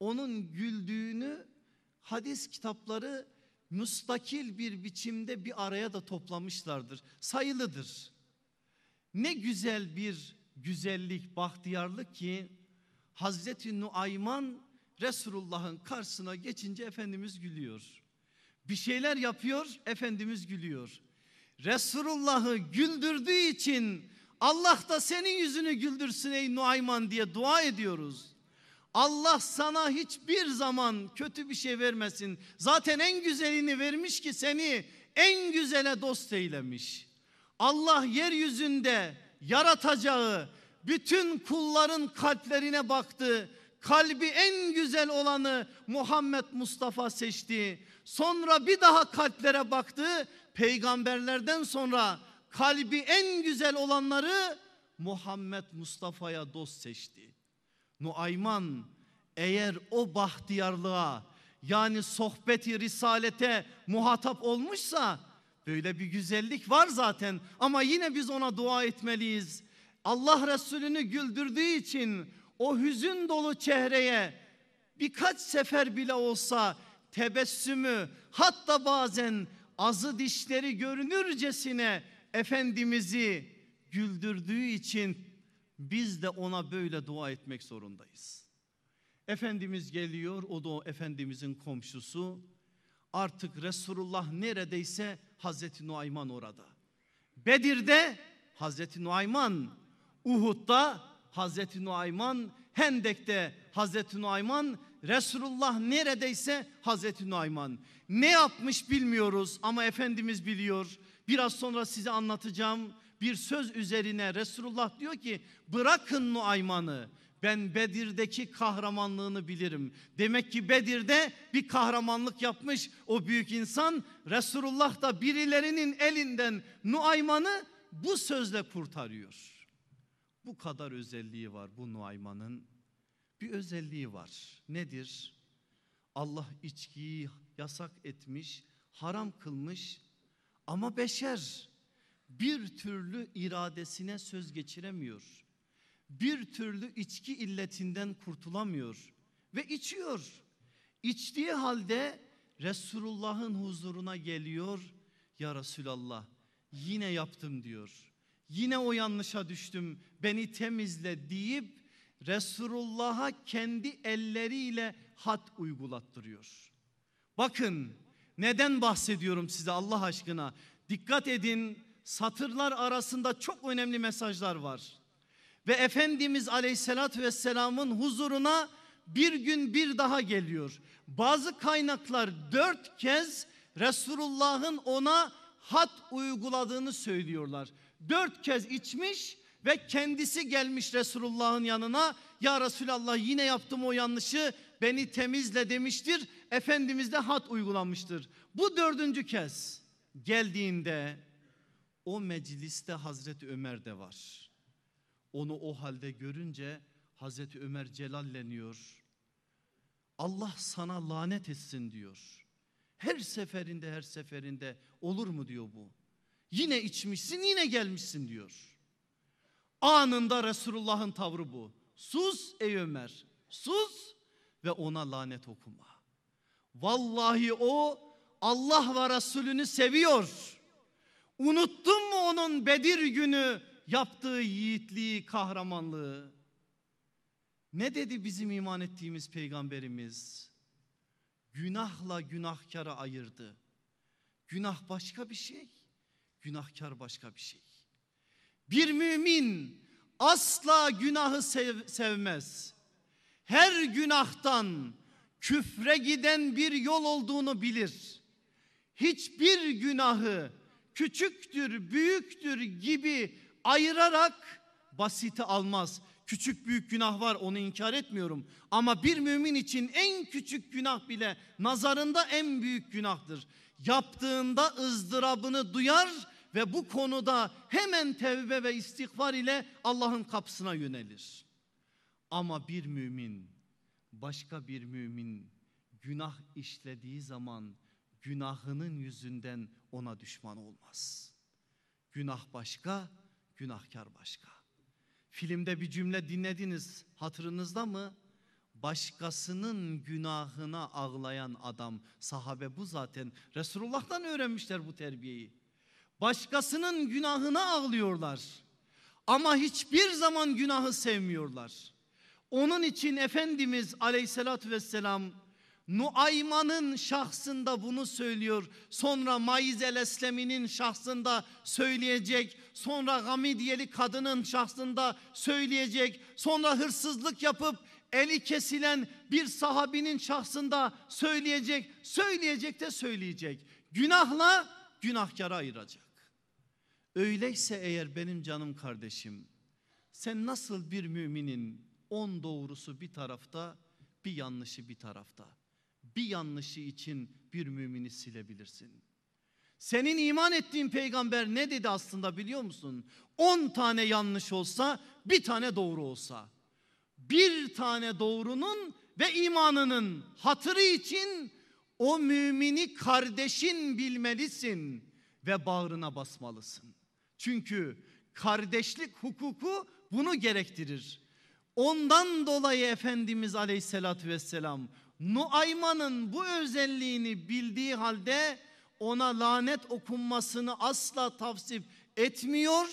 Onun güldüğünü hadis kitapları müstakil bir biçimde bir araya da toplamışlardır. Sayılıdır. Ne güzel bir güzellik, bahtiyarlık ki Hazreti Nuayman Resulullah'ın karşısına geçince Efendimiz gülüyor. Bir şeyler yapıyor, Efendimiz gülüyor. Resulullah'ı güldürdüğü için Allah da senin yüzünü güldürsün ey Nuayman diye dua ediyoruz. Allah sana hiçbir zaman kötü bir şey vermesin. Zaten en güzelini vermiş ki seni en güzele dost eylemiş. Allah yeryüzünde yaratacağı bütün kulların kalplerine baktı. Kalbi en güzel olanı Muhammed Mustafa seçti. Sonra bir daha kalplere baktı. Peygamberlerden sonra kalbi en güzel olanları Muhammed Mustafa'ya dost seçti. Nuayman eğer o bahtiyarlığa yani sohbeti risalete muhatap olmuşsa böyle bir güzellik var zaten ama yine biz ona dua etmeliyiz. Allah Resulü'nü güldürdüğü için o hüzün dolu çehreye birkaç sefer bile olsa tebessümü hatta bazen azı dişleri görünürcesine Efendimiz'i güldürdüğü için biz de ona böyle dua etmek zorundayız. Efendimiz geliyor o da o Efendimizin komşusu. Artık Resulullah neredeyse Hazreti Nuayman orada. Bedir'de Hazreti Nuayman, Uhud'da Hazreti Nuayman, Hendek'te Hazreti Nuayman, Resulullah neredeyse Hazreti Nuayman. Ne yapmış bilmiyoruz ama Efendimiz biliyor. Biraz sonra size anlatacağım. bir söz üzerine Resulullah diyor ki bırakın Nuayman'ı ben Bedir'deki kahramanlığını bilirim. Demek ki Bedir'de bir kahramanlık yapmış o büyük insan. Resulullah da birilerinin elinden Nuayman'ı bu sözle kurtarıyor. Bu kadar özelliği var bu Nuayman'ın. Bir özelliği var. Nedir? Allah içkiyi yasak etmiş, haram kılmış ama beşer bir türlü iradesine söz geçiremiyor. Bir türlü içki illetinden kurtulamıyor ve içiyor. İçtiği halde Resulullah'ın huzuruna geliyor. Ya Resulallah yine yaptım diyor. Yine o yanlışa düştüm beni temizle deyip Resulullah'a kendi elleriyle had uygulattırıyor. Bakın neden bahsediyorum size Allah aşkına. Dikkat edin satırlar arasında çok önemli mesajlar var. Ve Efendimiz Aleyhisselatü Vesselam'ın huzuruna bir gün bir daha geliyor. Bazı kaynaklar dört kez Resulullah'ın ona hat uyguladığını söylüyorlar. Dört kez içmiş ve kendisi gelmiş Resulullah'ın yanına. Ya Resulallah yine yaptım o yanlışı beni temizle demiştir. Efendimiz de hat uygulamıştır. Bu dördüncü kez geldiğinde o mecliste Hazreti Ömer de var. Onu o halde görünce Hazreti Ömer celalleniyor. Allah sana lanet etsin diyor. Her seferinde her seferinde olur mu diyor bu. Yine içmişsin yine gelmişsin diyor. Anında Resulullah'ın tavrı bu. Sus ey Ömer sus ve ona lanet okuma. Vallahi o Allah ve Resulünü seviyor. Unuttun mu onun Bedir günü yaptığı yiğitliği, kahramanlığı? Ne dedi bizim iman ettiğimiz peygamberimiz? Günahla günahkara ayırdı. Günah başka bir şey, günahkar başka bir şey. Bir mümin asla günahı sev sevmez. Her günahtan küfre giden bir yol olduğunu bilir. Hiçbir günahı küçüktür, büyüktür gibi ayırarak basite almaz. Küçük büyük günah var onu inkar etmiyorum. Ama bir mümin için en küçük günah bile nazarında en büyük günahtır. Yaptığında ızdırabını duyar ve bu konuda hemen tevbe ve istiğfar ile Allah'ın kapısına yönelir. Ama bir mümin başka bir mümin günah işlediği zaman günahının yüzünden ona düşman olmaz. Günah başka, günahkar başka. Filmde bir cümle dinlediniz hatırınızda mı? Başkasının günahına ağlayan adam sahabe bu zaten Resulullah'tan öğrenmişler bu terbiyeyi. Başkasının günahına ağlıyorlar ama hiçbir zaman günahı sevmiyorlar. Onun için Efendimiz aleyhissalatü vesselam Nuayman'ın şahsında bunu söylüyor. Sonra Maiz el Eslemi'nin şahsında söyleyecek. Sonra Gamidiyeli kadının şahsında söyleyecek. Sonra hırsızlık yapıp eli kesilen bir sahabinin şahsında söyleyecek. Söyleyecek de söyleyecek. Günahla günahkara ayıracak. Öyleyse eğer benim canım kardeşim sen nasıl bir müminin on doğrusu bir tarafta bir yanlışı bir tarafta bir yanlışı için bir mümini silebilirsin. Senin iman ettiğin peygamber ne dedi aslında biliyor musun? On tane yanlış olsa bir tane doğru olsa. Bir tane doğrunun ve imanının hatırı için o mümini kardeşin bilmelisin ve bağrına basmalısın. Çünkü kardeşlik hukuku bunu gerektirir. Ondan dolayı Efendimiz Aleyhisselatü Vesselam Nuayman'ın bu özelliğini bildiği halde ona lanet okunmasını asla tavsip etmiyor.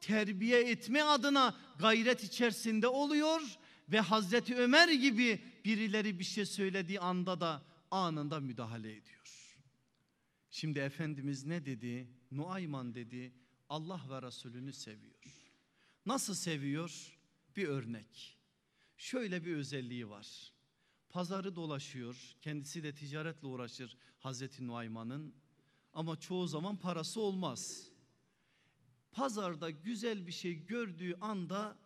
Terbiye etme adına gayret içerisinde oluyor ve Hazreti Ömer gibi birileri bir şey söylediği anda da anında müdahale ediyor. Şimdi Efendimiz ne dedi? Nuayman dedi Allah ve Resulünü seviyor. Nasıl seviyor? Bir örnek. Şöyle bir özelliği var. Pazarı dolaşıyor. Kendisi de ticaretle uğraşır Hazreti Nuayman'ın. Ama çoğu zaman parası olmaz. pazarda güzel bir şey gördüğü anda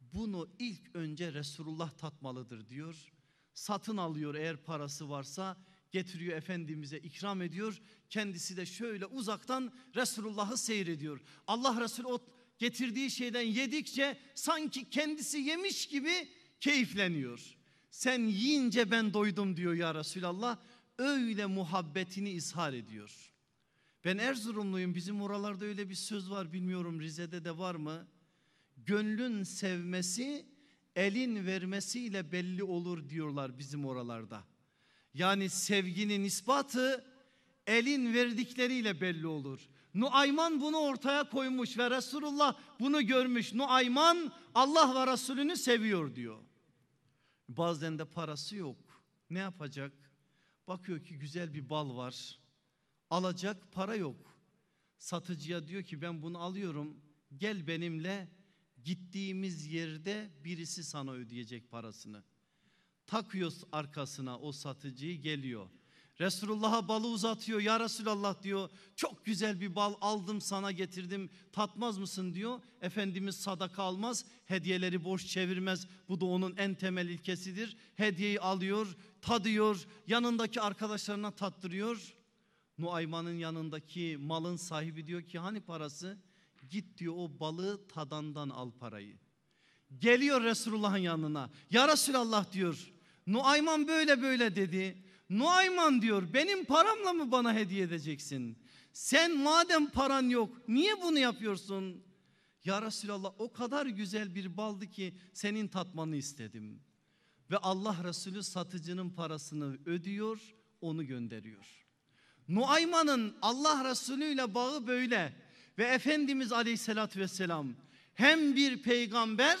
bunu ilk önce Resulullah tatmalıdır diyor. Satın alıyor eğer parası varsa getiriyor Efendimiz'e ikram ediyor. Kendisi de şöyle uzaktan Resulullah'ı seyrediyor. Allah Resulü o getirdiği şeyden yedikçe sanki kendisi yemiş gibi keyifleniyor. Sen yiyince ben doydum diyor ya Resulallah. Öyle muhabbetini izhar ediyor. Ben Erzurumluyum bizim oralarda öyle bir söz var bilmiyorum Rize'de de var mı? Gönlün sevmesi elin vermesiyle belli olur diyorlar bizim oralarda. Yani sevginin ispatı elin verdikleriyle belli olur. Nuayman bunu ortaya koymuş ve Resulullah bunu görmüş. Nuayman Allah ve Resulünü seviyor diyor. Bazen de parası yok. Ne yapacak? Bakıyor ki güzel bir bal var. Alacak para yok. Satıcıya diyor ki ben bunu alıyorum. Gel benimle gittiğimiz yerde birisi sana ödeyecek parasını. Takıyor arkasına o satıcıyı geliyor. Resulullah'a balı uzatıyor. Ya Resulallah diyor çok güzel bir bal aldım sana getirdim tatmaz mısın diyor. Efendimiz sadaka almaz hediyeleri boş çevirmez. Bu da onun en temel ilkesidir. Hediyeyi alıyor tadıyor yanındaki arkadaşlarına tattırıyor. Nuayman'ın yanındaki malın sahibi diyor ki hani parası? Git diyor o balığı tadandan al parayı. Geliyor Resulullah'ın yanına. Ya Resulallah diyor. Nuayman böyle böyle dedi. Nuayman diyor benim paramla mı bana hediye edeceksin? Sen madem paran yok niye bunu yapıyorsun? Ya Resulallah o kadar güzel bir baldı ki senin tatmanı istedim. Ve Allah Resulü satıcının parasını ödüyor onu gönderiyor. Nuayman'ın Allah Resulü ile bağı böyle ve Efendimiz Aleyhisselatü Vesselam hem bir peygamber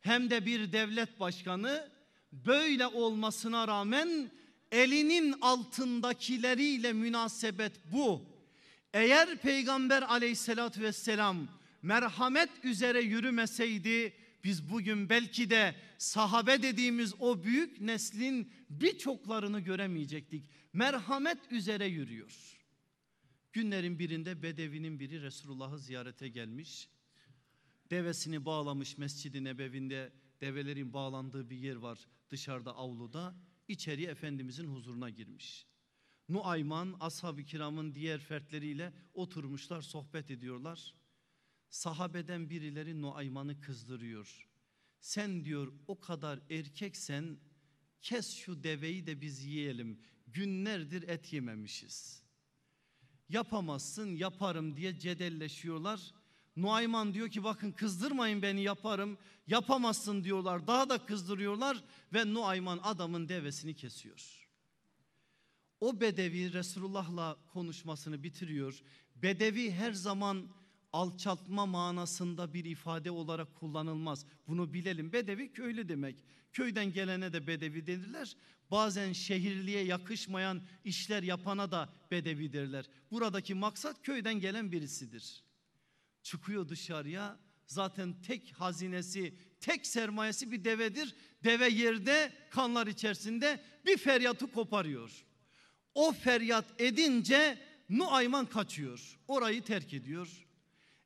hem de bir devlet başkanı böyle olmasına rağmen elinin altındakileriyle münasebet bu. Eğer peygamber aleyhissalatü vesselam merhamet üzere yürümeseydi biz bugün belki de sahabe dediğimiz o büyük neslin birçoklarını göremeyecektik. Merhamet üzere yürüyor. Günlerin birinde Bedevi'nin biri Resulullah'ı ziyarete gelmiş. Devesini bağlamış Mescid-i Nebevi'nde develerin bağlandığı bir yer var dışarıda avluda. İçeriye Efendimizin huzuruna girmiş. Nuayman ashab-ı kiramın diğer fertleriyle oturmuşlar sohbet ediyorlar. Sahabeden birileri Nuayman'ı kızdırıyor. Sen diyor o kadar erkeksen kes şu deveyi de biz yiyelim. Günlerdir et yememişiz. Yapamazsın yaparım diye cedelleşiyorlar. Nuayman diyor ki bakın kızdırmayın beni yaparım. Yapamazsın diyorlar. Daha da kızdırıyorlar ve Nuayman adamın devesini kesiyor. O bedevi Resulullah'la konuşmasını bitiriyor. Bedevi her zaman alçaltma manasında bir ifade olarak kullanılmaz. Bunu bilelim. Bedevi köylü demek. Köyden gelene de bedevi denirler. Bazen şehirliye yakışmayan işler yapana da bedevi derler. Buradaki maksat köyden gelen birisidir. Çıkıyor dışarıya zaten tek hazinesi, tek sermayesi bir devedir. Deve yerde kanlar içerisinde bir feryatı koparıyor. O feryat edince Nuayman kaçıyor. Orayı terk ediyor.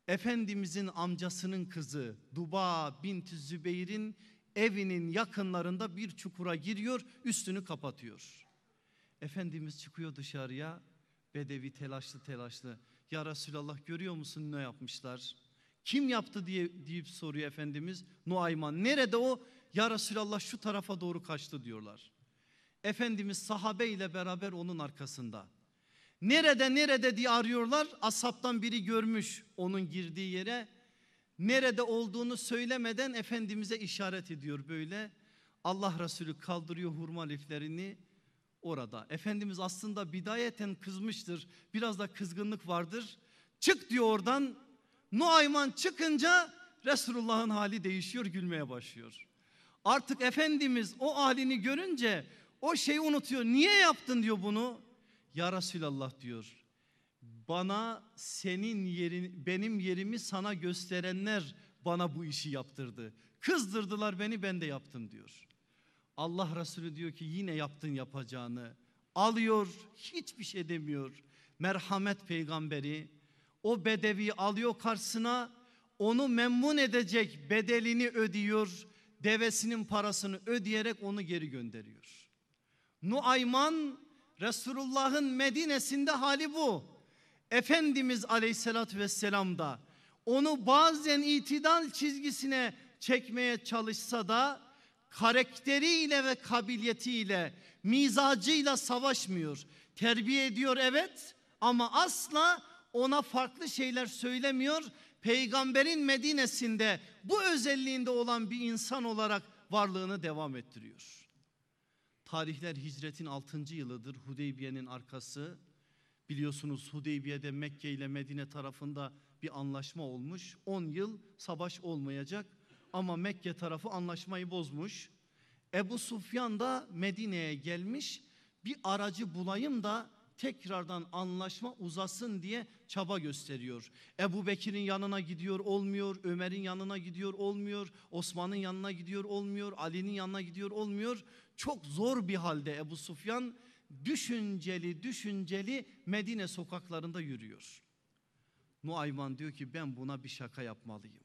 Efendimizin amcasının kızı Duba binti Zübeyir'in evinin yakınlarında bir çukura giriyor, üstünü kapatıyor. Efendimiz çıkıyor dışarıya, bedevi telaşlı telaşlı. Ya Resulallah görüyor musun ne yapmışlar? Kim yaptı diye deyip soruyor Efendimiz. Nuayman nerede o? Ya Resulallah şu tarafa doğru kaçtı diyorlar. Efendimiz sahabe ile beraber onun arkasında. Nerede nerede diye arıyorlar. Asaptan biri görmüş onun girdiği yere. Nerede olduğunu söylemeden Efendimiz'e işaret ediyor böyle. Allah Resulü kaldırıyor hurma liflerini orada. Efendimiz aslında bidayeten kızmıştır. Biraz da kızgınlık vardır. Çık diyor oradan. Nuayman çıkınca Resulullah'ın hali değişiyor gülmeye başlıyor. Artık Efendimiz o halini görünce o şeyi unutuyor. Niye yaptın diyor bunu. Ya Resulallah diyor. Bana senin yerin, benim yerimi sana gösterenler bana bu işi yaptırdı. Kızdırdılar beni ben de yaptım diyor. Allah Resulü diyor ki yine yaptın yapacağını. Alıyor hiçbir şey demiyor. Merhamet peygamberi o bedevi alıyor karşısına onu memnun edecek bedelini ödüyor. Devesinin parasını ödeyerek onu geri gönderiyor. Nuayman Resulullah'ın Medine'sinde hali bu. Efendimiz Aleyhisselatü Vesselam da onu bazen itidal çizgisine çekmeye çalışsa da karakteriyle ve kabiliyetiyle, mizacıyla savaşmıyor. Terbiye ediyor evet ama asla ona farklı şeyler söylemiyor. Peygamberin Medine'sinde bu özelliğinde olan bir insan olarak varlığını devam ettiriyor. Tarihler hicretin 6. yılıdır. Hudeybiye'nin arkası. Biliyorsunuz Hudeybiye'de Mekke ile Medine tarafında bir anlaşma olmuş. 10 yıl savaş olmayacak ama Mekke tarafı anlaşmayı bozmuş. Ebu Sufyan da Medine'ye gelmiş. Bir aracı bulayım da tekrardan anlaşma uzasın diye çaba gösteriyor. Ebu Bekir'in yanına gidiyor olmuyor, Ömer'in yanına gidiyor olmuyor, Osman'ın yanına gidiyor olmuyor, Ali'nin yanına gidiyor olmuyor. Çok zor bir halde Ebu Sufyan düşünceli düşünceli Medine sokaklarında yürüyor. Nuayman diyor ki ben buna bir şaka yapmalıyım.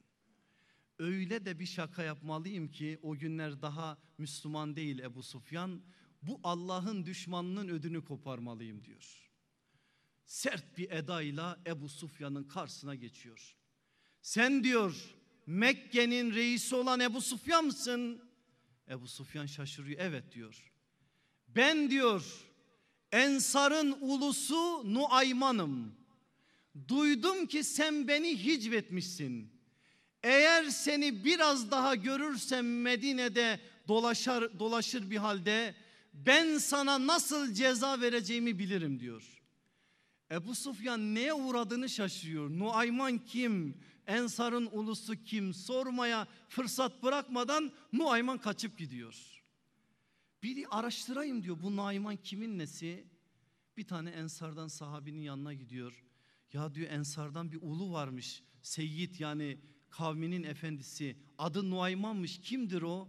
Öyle de bir şaka yapmalıyım ki o günler daha Müslüman değil Ebu Sufyan. Bu Allah'ın düşmanının ödünü koparmalıyım diyor. Sert bir edayla Ebu Sufyan'ın karşısına geçiyor. Sen diyor Mekke'nin reisi olan Ebu Sufyan mısın? Ebu Sufyan şaşırıyor. Evet diyor. Ben diyor Ensar'ın ulusu Nuayman'ım. Duydum ki sen beni hicvetmişsin. Eğer seni biraz daha görürsem Medine'de dolaşır, dolaşır bir halde ben sana nasıl ceza vereceğimi bilirim diyor. Ebu Sufyan neye uğradığını şaşırıyor. Nuayman kim? Ensar'ın ulusu kim? Sormaya fırsat bırakmadan Nuayman kaçıp gidiyor. Biri araştırayım diyor bu Nuayman kimin nesi? Bir tane Ensar'dan sahabinin yanına gidiyor. Ya diyor Ensar'dan bir ulu varmış. Seyyid yani kavminin efendisi. Adı Nuayman'mış. Kimdir o?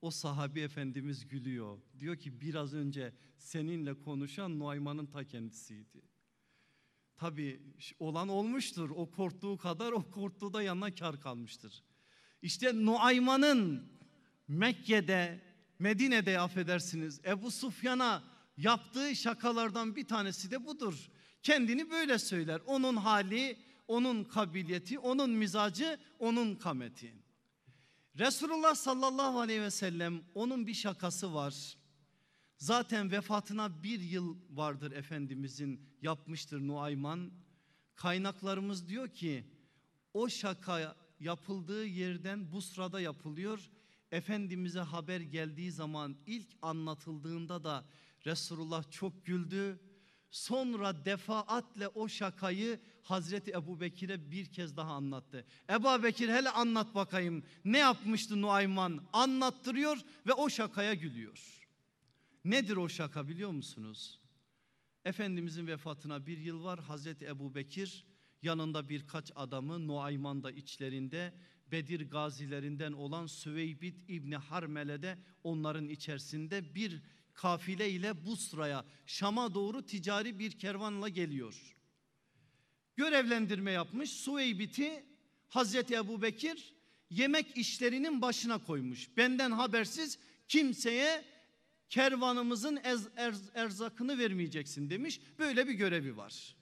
O sahabi efendimiz gülüyor. Diyor ki biraz önce seninle konuşan Nuayman'ın ta kendisiydi. Tabi olan olmuştur. O korktuğu kadar o korktuğu da yanına kar kalmıştır. İşte Nuayman'ın Mekke'de, Medine'de affedersiniz Ebu Sufyan'a yaptığı şakalardan bir tanesi de budur. Kendini böyle söyler. Onun hali, onun kabiliyeti, onun mizacı, onun kameti. Resulullah sallallahu aleyhi ve sellem onun bir şakası var. Zaten vefatına bir yıl vardır Efendimizin yapmıştır Nuayman. Kaynaklarımız diyor ki o şaka yapıldığı yerden bu sırada yapılıyor. Efendimiz'e haber geldiği zaman ilk anlatıldığında da Resulullah çok güldü. Sonra defaatle o şakayı Hazreti Ebu Bekir'e bir kez daha anlattı. Ebu Bekir hele anlat bakayım ne yapmıştı Nuayman anlattırıyor ve o şakaya gülüyor. Nedir o şaka biliyor musunuz? Efendimizin vefatına bir yıl var Hazreti Ebu Bekir yanında birkaç adamı Nuayman da içlerinde Bedir gazilerinden olan Süveybit İbni Harmele'de onların içerisinde bir kafile ile Busra'ya Şam'a doğru ticari bir kervanla geliyor. Görevlendirme yapmış Süveybit'i Hazreti Ebu Bekir yemek işlerinin başına koymuş. Benden habersiz kimseye kervanımızın ez, erz, erzakını vermeyeceksin demiş. Böyle bir görevi var.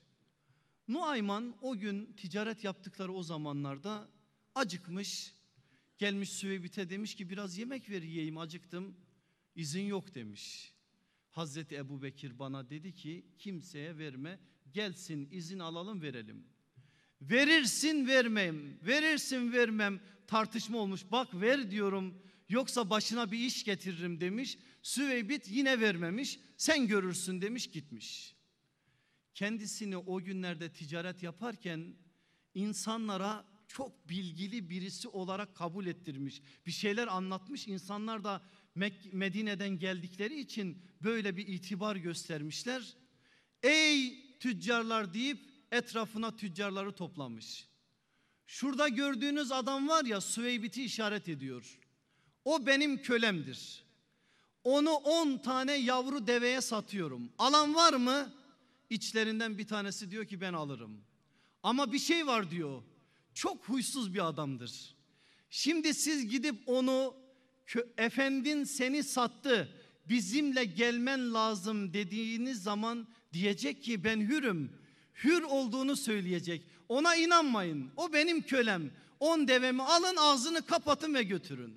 Nuayman o gün ticaret yaptıkları o zamanlarda acıkmış. Gelmiş Süveybit'e demiş ki biraz yemek ver yiyeyim acıktım. İzin yok demiş. Hazreti Ebu Bekir bana dedi ki kimseye verme gelsin izin alalım verelim. Verirsin vermem verirsin vermem tartışma olmuş bak ver diyorum yoksa başına bir iş getiririm demiş. Süveybit yine vermemiş sen görürsün demiş gitmiş. Kendisini o günlerde ticaret yaparken insanlara çok bilgili birisi olarak kabul ettirmiş. Bir şeyler anlatmış insanlar da Medine'den geldikleri için böyle bir itibar göstermişler. Ey tüccarlar deyip etrafına tüccarları toplamış. Şurada gördüğünüz adam var ya Süveybit'i işaret ediyor. O benim kölemdir. Onu on tane yavru deveye satıyorum. Alan var mı? İçlerinden bir tanesi diyor ki ben alırım. Ama bir şey var diyor. Çok huysuz bir adamdır. Şimdi siz gidip onu efendin seni sattı bizimle gelmen lazım dediğiniz zaman diyecek ki ben hürüm. Hür olduğunu söyleyecek. Ona inanmayın. O benim kölem. On devemi alın ağzını kapatın ve götürün.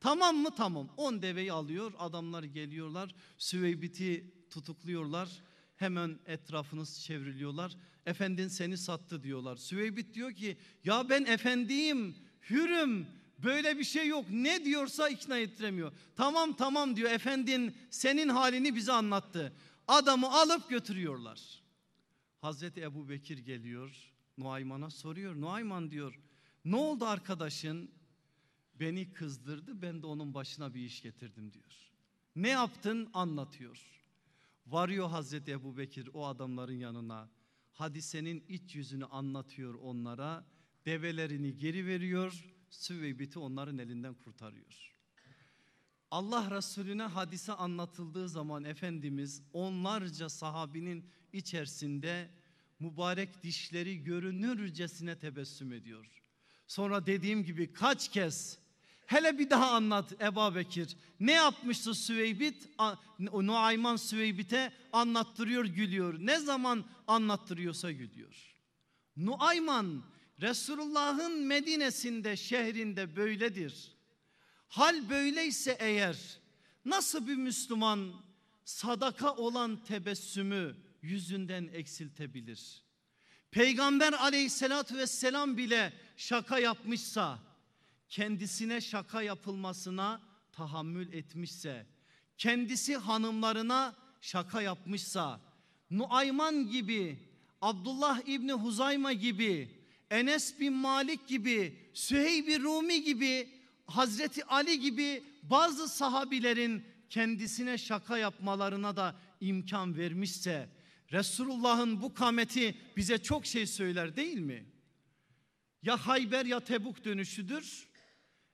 Tamam mı? Tamam. On deveyi alıyor. Adamlar geliyorlar. Süveybit'i tutukluyorlar. Hemen etrafını çevriliyorlar. Efendin seni sattı diyorlar. Süveybit diyor ki ya ben efendiyim, hürüm. Böyle bir şey yok. Ne diyorsa ikna ettiremiyor. Tamam tamam diyor efendin senin halini bize anlattı. Adamı alıp götürüyorlar. Hazreti Ebu Bekir geliyor. Nuayman'a soruyor. Nuayman diyor ne oldu arkadaşın? Beni kızdırdı ben de onun başına bir iş getirdim diyor. Ne yaptın anlatıyor. Varıyor Hazreti Ebu Bekir o adamların yanına. Hadisenin iç yüzünü anlatıyor onlara. Develerini geri veriyor. Süveybit'i onların elinden kurtarıyor. Allah Resulüne hadise anlatıldığı zaman Efendimiz onlarca sahabinin içerisinde mübarek dişleri görünürcesine tebessüm ediyor. Sonra dediğim gibi kaç kez hele bir daha anlat Ebu Bekir. Ne yapmıştı Süveybit? Nuayman Süveybit'e anlattırıyor gülüyor. Ne zaman anlattırıyorsa gülüyor. Nuayman Resulullah'ın Medine'sinde şehrinde böyledir. Hal böyleyse eğer nasıl bir Müslüman sadaka olan tebessümü yüzünden eksiltebilir? Peygamber aleyhissalatü vesselam bile şaka yapmışsa, kendisine şaka yapılmasına tahammül etmişse, kendisi hanımlarına şaka yapmışsa, Nuayman gibi, Abdullah İbni Huzayma gibi, Enes bin Malik gibi, Süheyb-i Rumi gibi, Hazreti Ali gibi bazı sahabilerin kendisine şaka yapmalarına da imkan vermişse Resulullah'ın bu kameti bize çok şey söyler değil mi? Ya Hayber ya Tebuk dönüşüdür.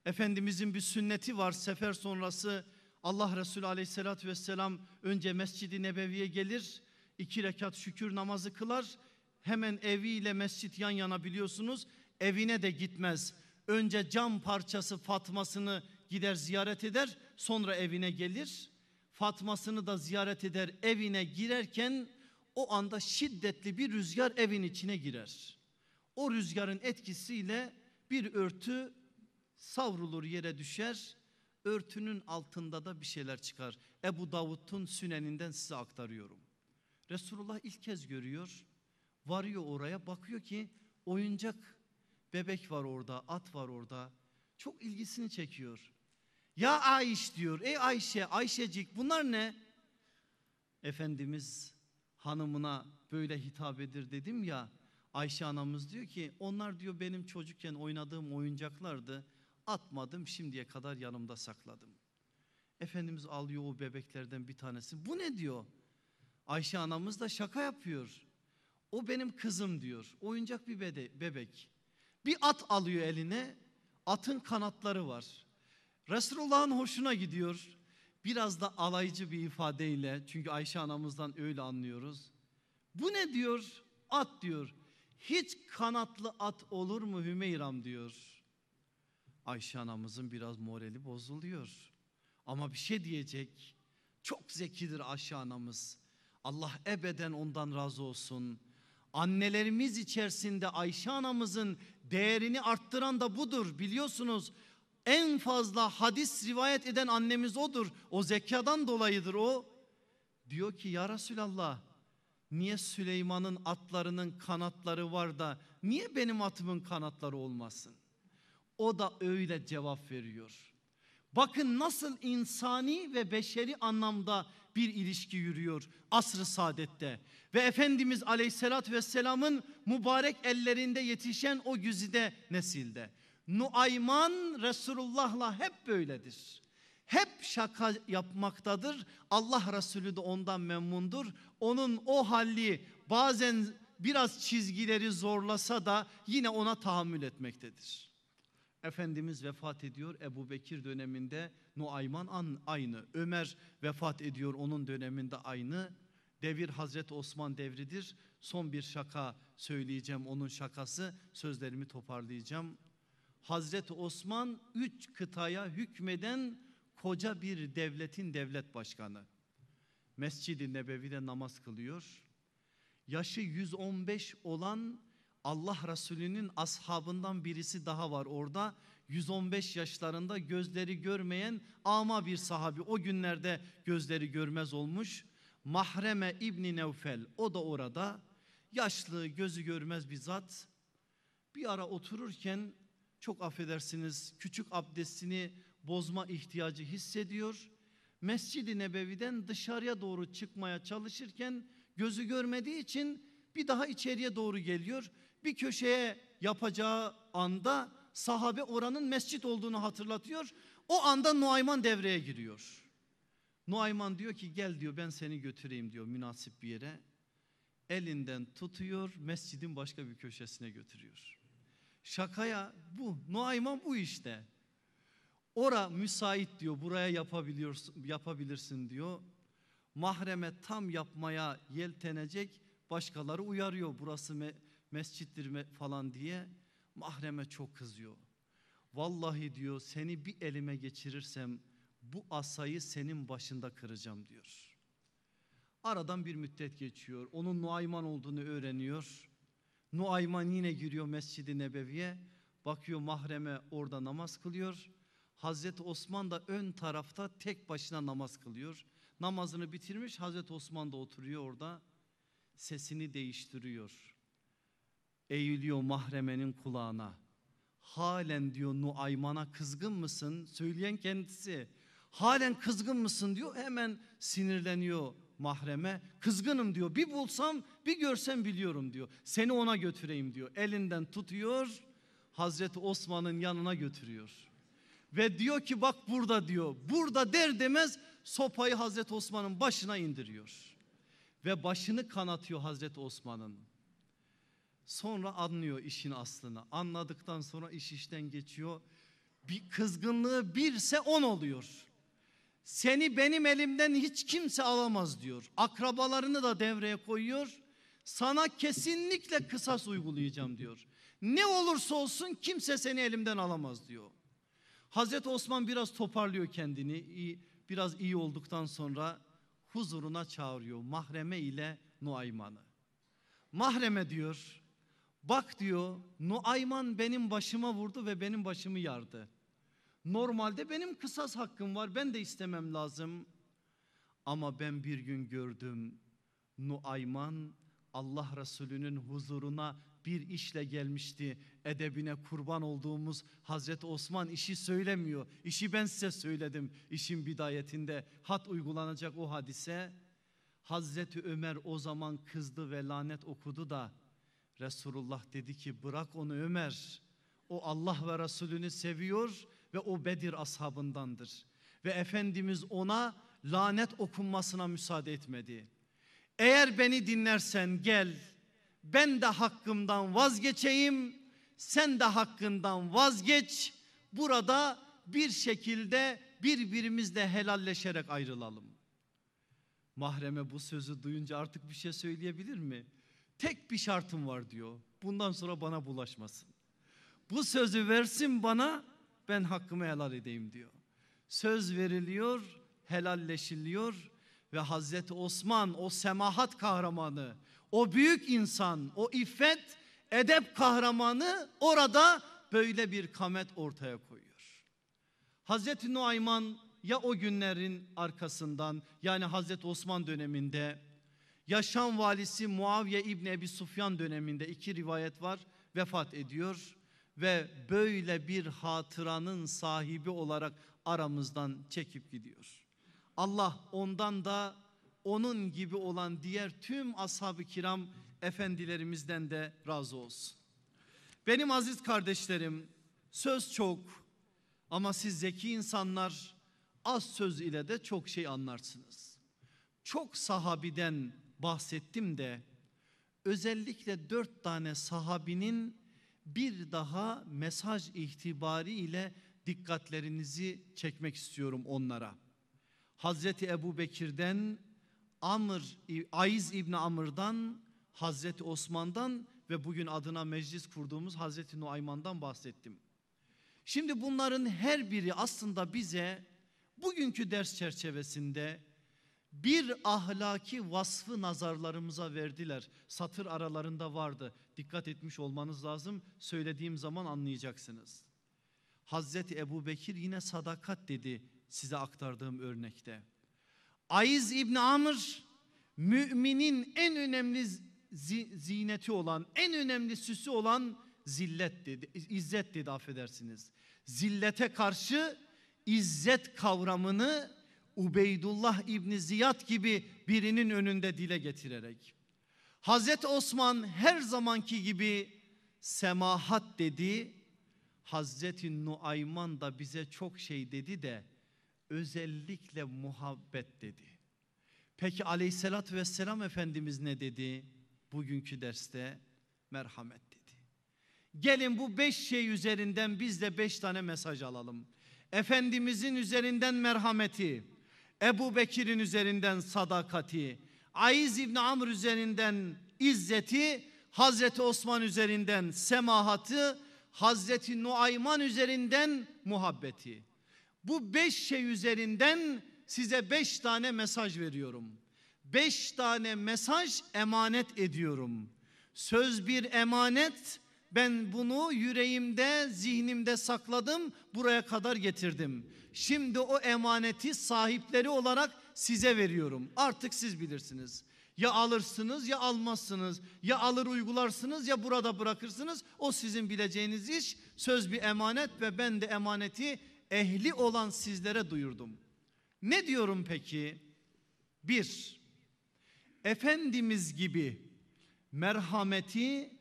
Efendimizin bir sünneti var sefer sonrası Allah Resulü aleyhissalatü vesselam önce Mescid-i Nebevi'ye gelir. iki rekat şükür namazı kılar. Hemen eviyle mescit yan yana biliyorsunuz. Evine de gitmez. Önce cam parçası Fatmasını gider ziyaret eder. Sonra evine gelir. Fatmasını da ziyaret eder. Evine girerken o anda şiddetli bir rüzgar evin içine girer. O rüzgarın etkisiyle bir örtü savrulur yere düşer. Örtünün altında da bir şeyler çıkar. Ebu Davud'un süneninden size aktarıyorum. Resulullah ilk kez görüyor. Varıyor oraya bakıyor ki oyuncak bebek var orada, at var orada. Çok ilgisini çekiyor. Ya Ayş diyor. Ey Ayşe, Ayşecik bunlar ne? Efendimiz hanımına böyle hitap edir dedim ya. Ayşe anamız diyor ki onlar diyor benim çocukken oynadığım oyuncaklardı. Atmadım şimdiye kadar yanımda sakladım. Efendimiz alıyor o bebeklerden bir tanesi. Bu ne diyor? Ayşe anamız da şaka yapıyor. O benim kızım diyor. Oyuncak bir bebek. Bir at alıyor eline. Atın kanatları var. Resulullah'ın hoşuna gidiyor. Biraz da alaycı bir ifadeyle çünkü Ayşe anamızdan öyle anlıyoruz. Bu ne diyor? At diyor. Hiç kanatlı at olur mu Hümeyram diyor. Ayşe anamızın biraz morali bozuluyor. Ama bir şey diyecek. Çok zekidir Ayşe anamız. Allah ebeden ondan razı olsun. Annelerimiz içerisinde Ayşe anamızın değerini arttıran da budur biliyorsunuz. En fazla hadis rivayet eden annemiz odur. O zekadan dolayıdır o. Diyor ki ya Resulallah niye Süleyman'ın atlarının kanatları var da niye benim atımın kanatları olmasın? O da öyle cevap veriyor. Bakın nasıl insani ve beşeri anlamda bir ilişki yürüyor asr-ı saadette. Ve Efendimiz aleyhissalatü vesselamın mübarek ellerinde yetişen o güzide nesilde. Nuayman Resulullah'la hep böyledir. Hep şaka yapmaktadır. Allah Resulü de ondan memnundur. Onun o halli bazen biraz çizgileri zorlasa da yine ona tahammül etmektedir. Efendimiz vefat ediyor Ebu Bekir döneminde Nuayman aynı. Ömer vefat ediyor onun döneminde aynı. Devir Hazreti Osman devridir. Son bir şaka söyleyeceğim onun şakası. Sözlerimi toparlayacağım. Hazreti Osman üç kıtaya hükmeden koca bir devletin devlet başkanı. Mescid-i Nebevi'de namaz kılıyor. Yaşı 115 olan Allah Resulü'nün ashabından birisi daha var orada. 115 yaşlarında gözleri görmeyen ama bir sahabi o günlerde gözleri görmez olmuş. Mahreme İbni Nevfel o da orada yaşlı gözü görmez bir zat. Bir ara otururken çok affedersiniz küçük abdestini bozma ihtiyacı hissediyor. Mescid-i Nebevi'den dışarıya doğru çıkmaya çalışırken gözü görmediği için bir daha içeriye doğru geliyor. Bir köşeye yapacağı anda sahabe oranın mescit olduğunu hatırlatıyor. O anda Nuayman devreye giriyor. Nuayman diyor ki gel diyor ben seni götüreyim diyor münasip bir yere. Elinden tutuyor mescidin başka bir köşesine götürüyor. Şakaya bu Nuayman bu işte. Ora müsait diyor buraya yapabiliyorsun, yapabilirsin diyor. Mahreme tam yapmaya yeltenecek başkaları uyarıyor burası me mescittir me falan diye. Mahreme çok kızıyor. Vallahi diyor seni bir elime geçirirsem bu asayı senin başında kıracağım diyor. Aradan bir müddet geçiyor. Onun Nuayman olduğunu öğreniyor. Nuayman yine giriyor Mescid-i Nebevi'ye. Bakıyor mahreme orada namaz kılıyor. Hazreti Osman da ön tarafta tek başına namaz kılıyor. Namazını bitirmiş Hazreti Osman da oturuyor orada. Sesini değiştiriyor. Eğiliyor mahremenin kulağına. Halen diyor Nuayman'a kızgın mısın? Söyleyen kendisi. Halen kızgın mısın diyor. Hemen sinirleniyor mahreme. Kızgınım diyor. Bir bulsam bir görsem biliyorum diyor. Seni ona götüreyim diyor. Elinden tutuyor. Hazreti Osman'ın yanına götürüyor. Ve diyor ki bak burada diyor. Burada der demez sopayı Hazreti Osman'ın başına indiriyor. Ve başını kanatıyor Hazreti Osman'ın. Sonra anlıyor işin aslını. Anladıktan sonra iş işten geçiyor. Bir kızgınlığı birse on oluyor. Seni benim elimden hiç kimse alamaz diyor. Akrabalarını da devreye koyuyor. Sana kesinlikle kısas uygulayacağım diyor. Ne olursa olsun kimse seni elimden alamaz diyor. Hazreti Osman biraz toparlıyor kendini. Biraz iyi olduktan sonra huzuruna çağırıyor Mahreme ile Nuayman'ı. Mahreme diyor bak diyor Nuayman benim başıma vurdu ve benim başımı yardı. Normalde benim kısas hakkım var ben de istemem lazım. Ama ben bir gün gördüm Nuayman Allah Resulü'nün huzuruna bir işle gelmişti. Edebine kurban olduğumuz Hazreti Osman işi söylemiyor. İşi ben size söyledim işin bidayetinde. Hat uygulanacak o hadise. Hazreti Ömer o zaman kızdı ve lanet okudu da Resulullah dedi ki bırak onu Ömer. O Allah ve Resulünü seviyor ve o Bedir ashabındandır. Ve Efendimiz ona lanet okunmasına müsaade etmedi. Eğer beni dinlersen gel ben de hakkımdan vazgeçeyim sen de hakkından vazgeç burada bir şekilde birbirimizle helalleşerek ayrılalım. Mahreme bu sözü duyunca artık bir şey söyleyebilir mi? Tek bir şartım var diyor. Bundan sonra bana bulaşmasın. Bu sözü versin bana ben hakkımı helal edeyim diyor. Söz veriliyor, helalleşiliyor ve Hazreti Osman o semahat kahramanı, o büyük insan, o iffet, edep kahramanı orada böyle bir kamet ortaya koyuyor. Hazreti Nuayman ya o günlerin arkasından yani Hazreti Osman döneminde ya valisi Muaviye İbni Ebi Sufyan döneminde iki rivayet var vefat ediyor ve böyle bir hatıranın sahibi olarak aramızdan çekip gidiyor. Allah ondan da onun gibi olan diğer tüm ashab-ı kiram efendilerimizden de razı olsun. Benim aziz kardeşlerim söz çok ama siz zeki insanlar az söz ile de çok şey anlarsınız. Çok sahabiden bahsettim de özellikle dört tane sahabinin bir daha mesaj itibariyle dikkatlerinizi çekmek istiyorum onlara. Hazreti Ebu Bekir'den Amr, Aiz İbni Amr'dan, Hazreti Osman'dan ve bugün adına meclis kurduğumuz Hazreti Nuayman'dan bahsettim. Şimdi bunların her biri aslında bize bugünkü ders çerçevesinde bir ahlaki vasfı nazarlarımıza verdiler. Satır aralarında vardı. Dikkat etmiş olmanız lazım. Söylediğim zaman anlayacaksınız. Hazreti Ebu Bekir yine sadakat dedi size aktardığım örnekte. Aiz İbni Amr müminin en önemli zineti olan, en önemli süsü olan zillet dedi, izzet dedi affedersiniz. Zillete karşı izzet kavramını Ubeydullah İbni Ziyad gibi birinin önünde dile getirerek. Hazreti Osman her zamanki gibi semahat dedi. Hazreti Nuayman da bize çok şey dedi de özellikle muhabbet dedi. Peki aleyhissalatü vesselam Efendimiz ne dedi? Bugünkü derste merhamet dedi. Gelin bu beş şey üzerinden biz de beş tane mesaj alalım. Efendimizin üzerinden merhameti, Ebu Bekir'in üzerinden sadakati, Aiz İbni Amr üzerinden izzeti, Hazreti Osman üzerinden semahatı, Hazreti Nuayman üzerinden muhabbeti. Bu beş şey üzerinden size beş tane mesaj veriyorum. Beş tane mesaj emanet ediyorum. Söz bir emanet, ben bunu yüreğimde, zihnimde sakladım, buraya kadar getirdim. Şimdi o emaneti sahipleri olarak size veriyorum. Artık siz bilirsiniz. Ya alırsınız ya almazsınız. Ya alır uygularsınız ya burada bırakırsınız. O sizin bileceğiniz iş. Söz bir emanet ve ben de emaneti ehli olan sizlere duyurdum. Ne diyorum peki? Bir, Efendimiz gibi merhameti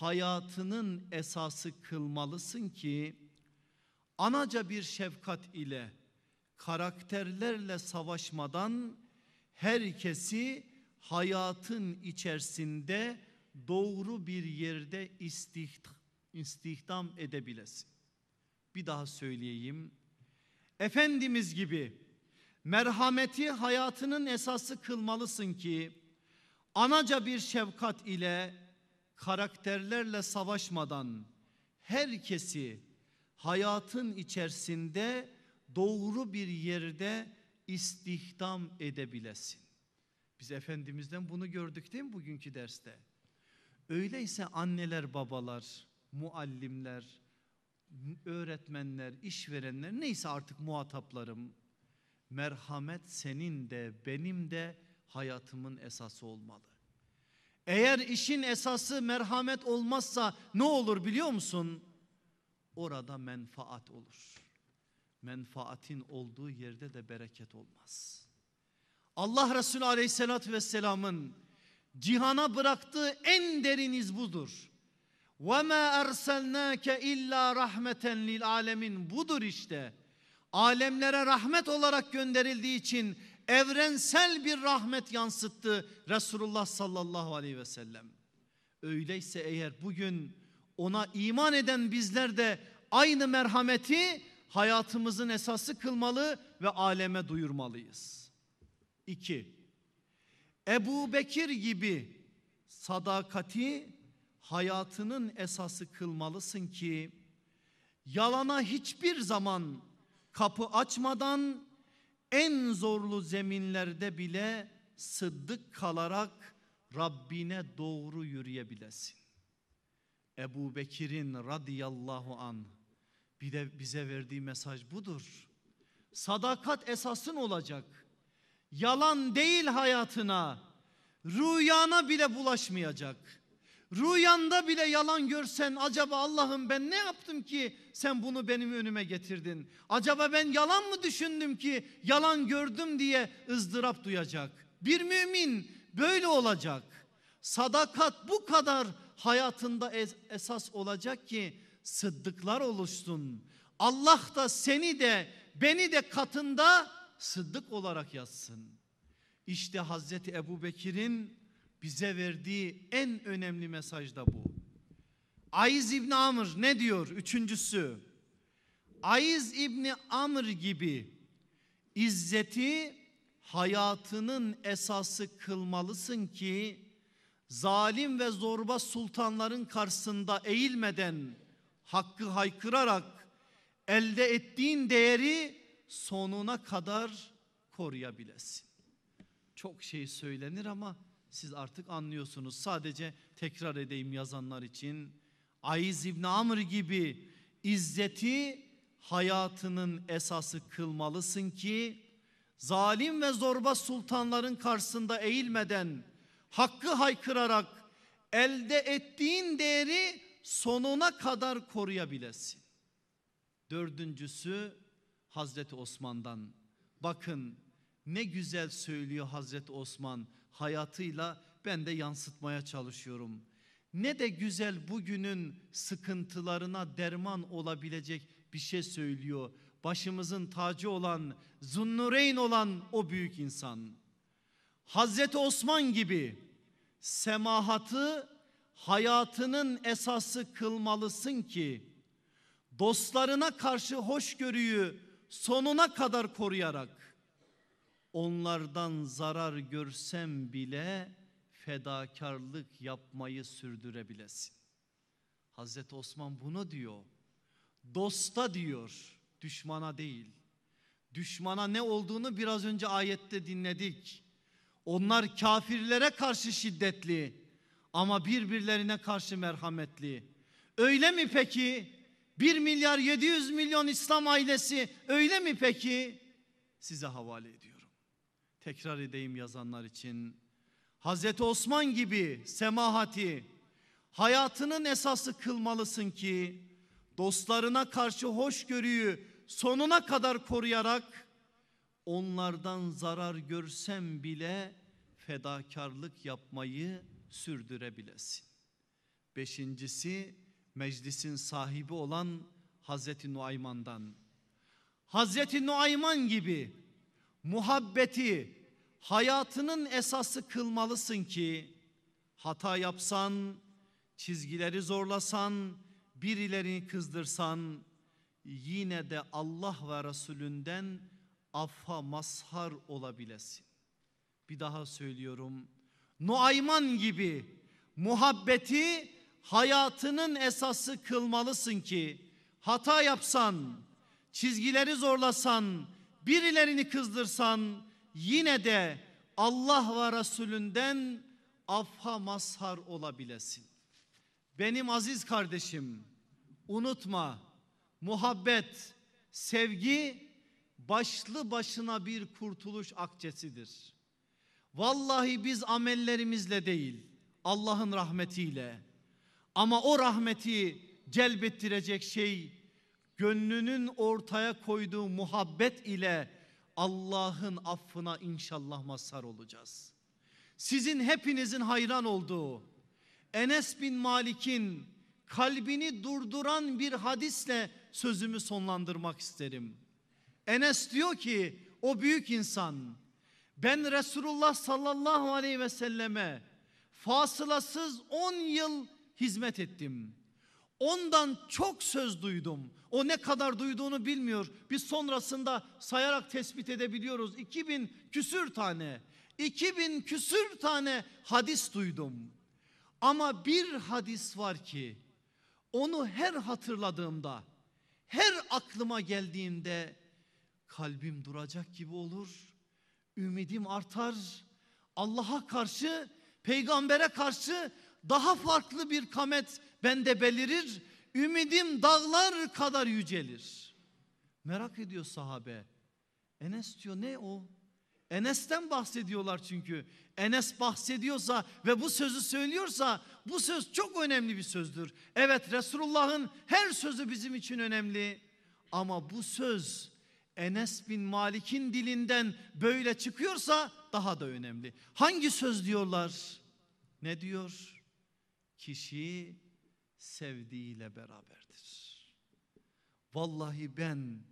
hayatının esası kılmalısın ki anaca bir şefkat ile karakterlerle savaşmadan herkesi hayatın içerisinde doğru bir yerde istihdam edebilesin. Bir daha söyleyeyim. Efendimiz gibi merhameti hayatının esası kılmalısın ki anaca bir şefkat ile karakterlerle savaşmadan herkesi hayatın içerisinde doğru bir yerde istihdam edebilesin. Biz Efendimiz'den bunu gördük değil mi bugünkü derste? Öyleyse anneler, babalar, muallimler, öğretmenler, işverenler neyse artık muhataplarım merhamet senin de benim de hayatımın esası olmalı. Eğer işin esası merhamet olmazsa ne olur biliyor musun? Orada menfaat olur. Menfaatin olduğu yerde de bereket olmaz. Allah Resulü Aleyhisselatü Vesselam'ın cihana bıraktığı en derin iz budur. وَمَا أَرْسَلْنَاكَ illa rahmeten lil alemin budur işte. Alemlere rahmet olarak gönderildiği için evrensel bir rahmet yansıttı Resulullah sallallahu aleyhi ve sellem. Öyleyse eğer bugün ona iman eden bizler de aynı merhameti hayatımızın esası kılmalı ve aleme duyurmalıyız. İki, Ebu Bekir gibi sadakati hayatının esası kılmalısın ki yalana hiçbir zaman kapı açmadan en zorlu zeminlerde bile sıddık kalarak Rabbine doğru yürüyebilesin. Ebu Bekir'in radıyallahu an bir de bize verdiği mesaj budur. Sadakat esasın olacak. Yalan değil hayatına, rüyana bile bulaşmayacak. Rüyanda bile yalan görsen acaba Allah'ım ben ne yaptım ki sen bunu benim önüme getirdin? Acaba ben yalan mı düşündüm ki yalan gördüm diye ızdırap duyacak. Bir mümin böyle olacak. Sadakat bu kadar hayatında esas olacak ki sıddıklar oluşsun. Allah da seni de beni de katında sıddık olarak yazsın. İşte Hazreti Ebu Bekir'in bize verdiği en önemli mesaj da bu. Aiz İbni Amr ne diyor? Üçüncüsü. Aiz İbni Amr gibi izzeti hayatının esası kılmalısın ki zalim ve zorba sultanların karşısında eğilmeden hakkı haykırarak elde ettiğin değeri sonuna kadar koruyabilesin. Çok şey söylenir ama siz artık anlıyorsunuz. Sadece tekrar edeyim yazanlar için. Ayz İbni Amr gibi izzeti hayatının esası kılmalısın ki zalim ve zorba sultanların karşısında eğilmeden hakkı haykırarak elde ettiğin değeri sonuna kadar koruyabilesin. Dördüncüsü Hazreti Osman'dan. Bakın ne güzel söylüyor Hazreti Osman hayatıyla ben de yansıtmaya çalışıyorum. Ne de güzel bugünün sıkıntılarına derman olabilecek bir şey söylüyor. Başımızın tacı olan, zunnureyn olan o büyük insan. Hazreti Osman gibi semahatı hayatının esası kılmalısın ki dostlarına karşı hoşgörüyü sonuna kadar koruyarak onlardan zarar görsem bile fedakarlık yapmayı sürdürebilesin. Hazreti Osman bunu diyor. Dosta diyor, düşmana değil. Düşmana ne olduğunu biraz önce ayette dinledik. Onlar kafirlere karşı şiddetli ama birbirlerine karşı merhametli. Öyle mi peki? 1 milyar 700 milyon İslam ailesi öyle mi peki? Size havale ediyorum. Tekrar edeyim yazanlar için. Hazreti Osman gibi semahati hayatının esası kılmalısın ki dostlarına karşı hoşgörüyü sonuna kadar koruyarak onlardan zarar görsem bile fedakarlık yapmayı sürdürebilesin. Beşincisi meclisin sahibi olan Hazreti Nuayman'dan. Hazreti Nuayman gibi muhabbeti hayatının esası kılmalısın ki hata yapsan, çizgileri zorlasan, birilerini kızdırsan yine de Allah ve Resulünden affa mazhar olabilesin. Bir daha söylüyorum. Nuayman gibi muhabbeti hayatının esası kılmalısın ki hata yapsan, çizgileri zorlasan, birilerini kızdırsan yine de Allah ve Resulünden affa mazhar olabilesin. Benim aziz kardeşim unutma muhabbet, sevgi başlı başına bir kurtuluş akçesidir. Vallahi biz amellerimizle değil Allah'ın rahmetiyle ama o rahmeti celbettirecek şey gönlünün ortaya koyduğu muhabbet ile Allah'ın affına inşallah mazhar olacağız. Sizin hepinizin hayran olduğu Enes bin Malik'in kalbini durduran bir hadisle sözümü sonlandırmak isterim. Enes diyor ki o büyük insan ben Resulullah sallallahu aleyhi ve selleme fasılasız 10 yıl hizmet ettim. Ondan çok söz duydum. O ne kadar duyduğunu bilmiyor. Biz sonrasında sayarak tespit edebiliyoruz. 2000 küsür tane, 2000 küsür tane hadis duydum. Ama bir hadis var ki onu her hatırladığımda, her aklıma geldiğinde kalbim duracak gibi olur. Ümidim artar. Allah'a karşı, peygambere karşı daha farklı bir kamet bende belirir. Ümidim dağlar kadar yücelir. Merak ediyor sahabe. Enes diyor ne o? Enes'ten bahsediyorlar çünkü. Enes bahsediyorsa ve bu sözü söylüyorsa bu söz çok önemli bir sözdür. Evet Resulullah'ın her sözü bizim için önemli. Ama bu söz Enes bin Malik'in dilinden böyle çıkıyorsa daha da önemli. Hangi söz diyorlar? Ne diyor? Kişi sevdiğiyle beraberdir. Vallahi ben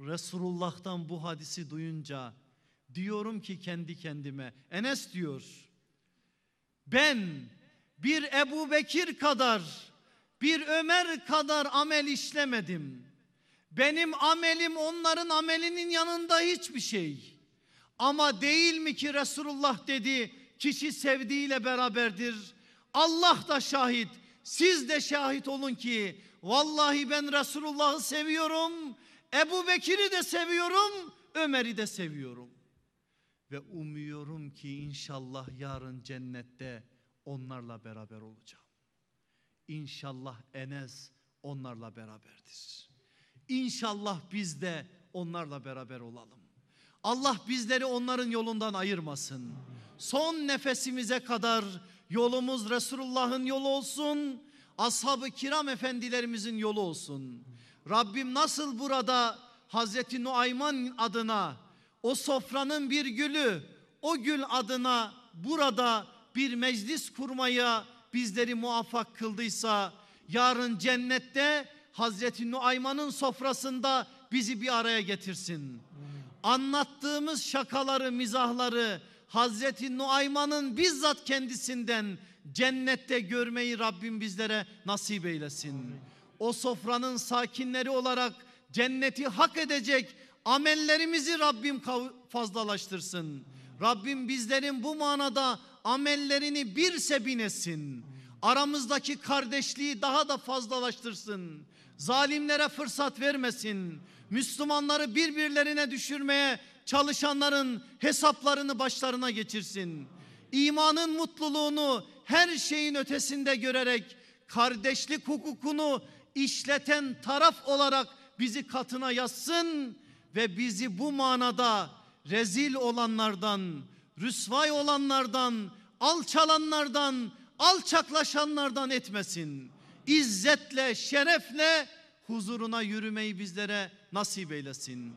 Resulullah'tan bu hadisi duyunca diyorum ki kendi kendime Enes diyor ben bir Ebu Bekir kadar bir Ömer kadar amel işlemedim. Benim amelim onların amelinin yanında hiçbir şey. Ama değil mi ki Resulullah dedi kişi sevdiğiyle beraberdir. Allah da şahit. Siz de şahit olun ki vallahi ben Resulullah'ı seviyorum. Ebu Bekir'i de seviyorum. Ömer'i de seviyorum. Ve umuyorum ki inşallah yarın cennette onlarla beraber olacağım. İnşallah Enes onlarla beraberdir. İnşallah biz de onlarla beraber olalım. Allah bizleri onların yolundan ayırmasın. Son nefesimize kadar yolumuz Resulullah'ın yolu olsun. Ashab-ı kiram efendilerimizin yolu olsun. Rabbim nasıl burada Hazreti Nuayman adına o sofranın bir gülü o gül adına burada bir meclis kurmaya bizleri muvaffak kıldıysa yarın cennette Hazreti Nuayman'ın sofrasında bizi bir araya getirsin. Anlattığımız şakaları, mizahları Hazreti Nuayman'ın bizzat kendisinden cennette görmeyi Rabbim bizlere nasip eylesin. O sofranın sakinleri olarak cenneti hak edecek amellerimizi Rabbim fazlalaştırsın. Rabbim bizlerin bu manada amellerini birse binesin. Aramızdaki kardeşliği daha da fazlalaştırsın. Zalimlere fırsat vermesin. Müslümanları birbirlerine düşürmeye çalışanların hesaplarını başlarına geçirsin. İmanın mutluluğunu her şeyin ötesinde görerek kardeşlik hukukunu işleten taraf olarak bizi katına yazsın ve bizi bu manada rezil olanlardan, rüsvay olanlardan, alçalanlardan, alçaklaşanlardan etmesin. İzzetle, şerefle huzuruna yürümeyi bizlere nasip eylesin.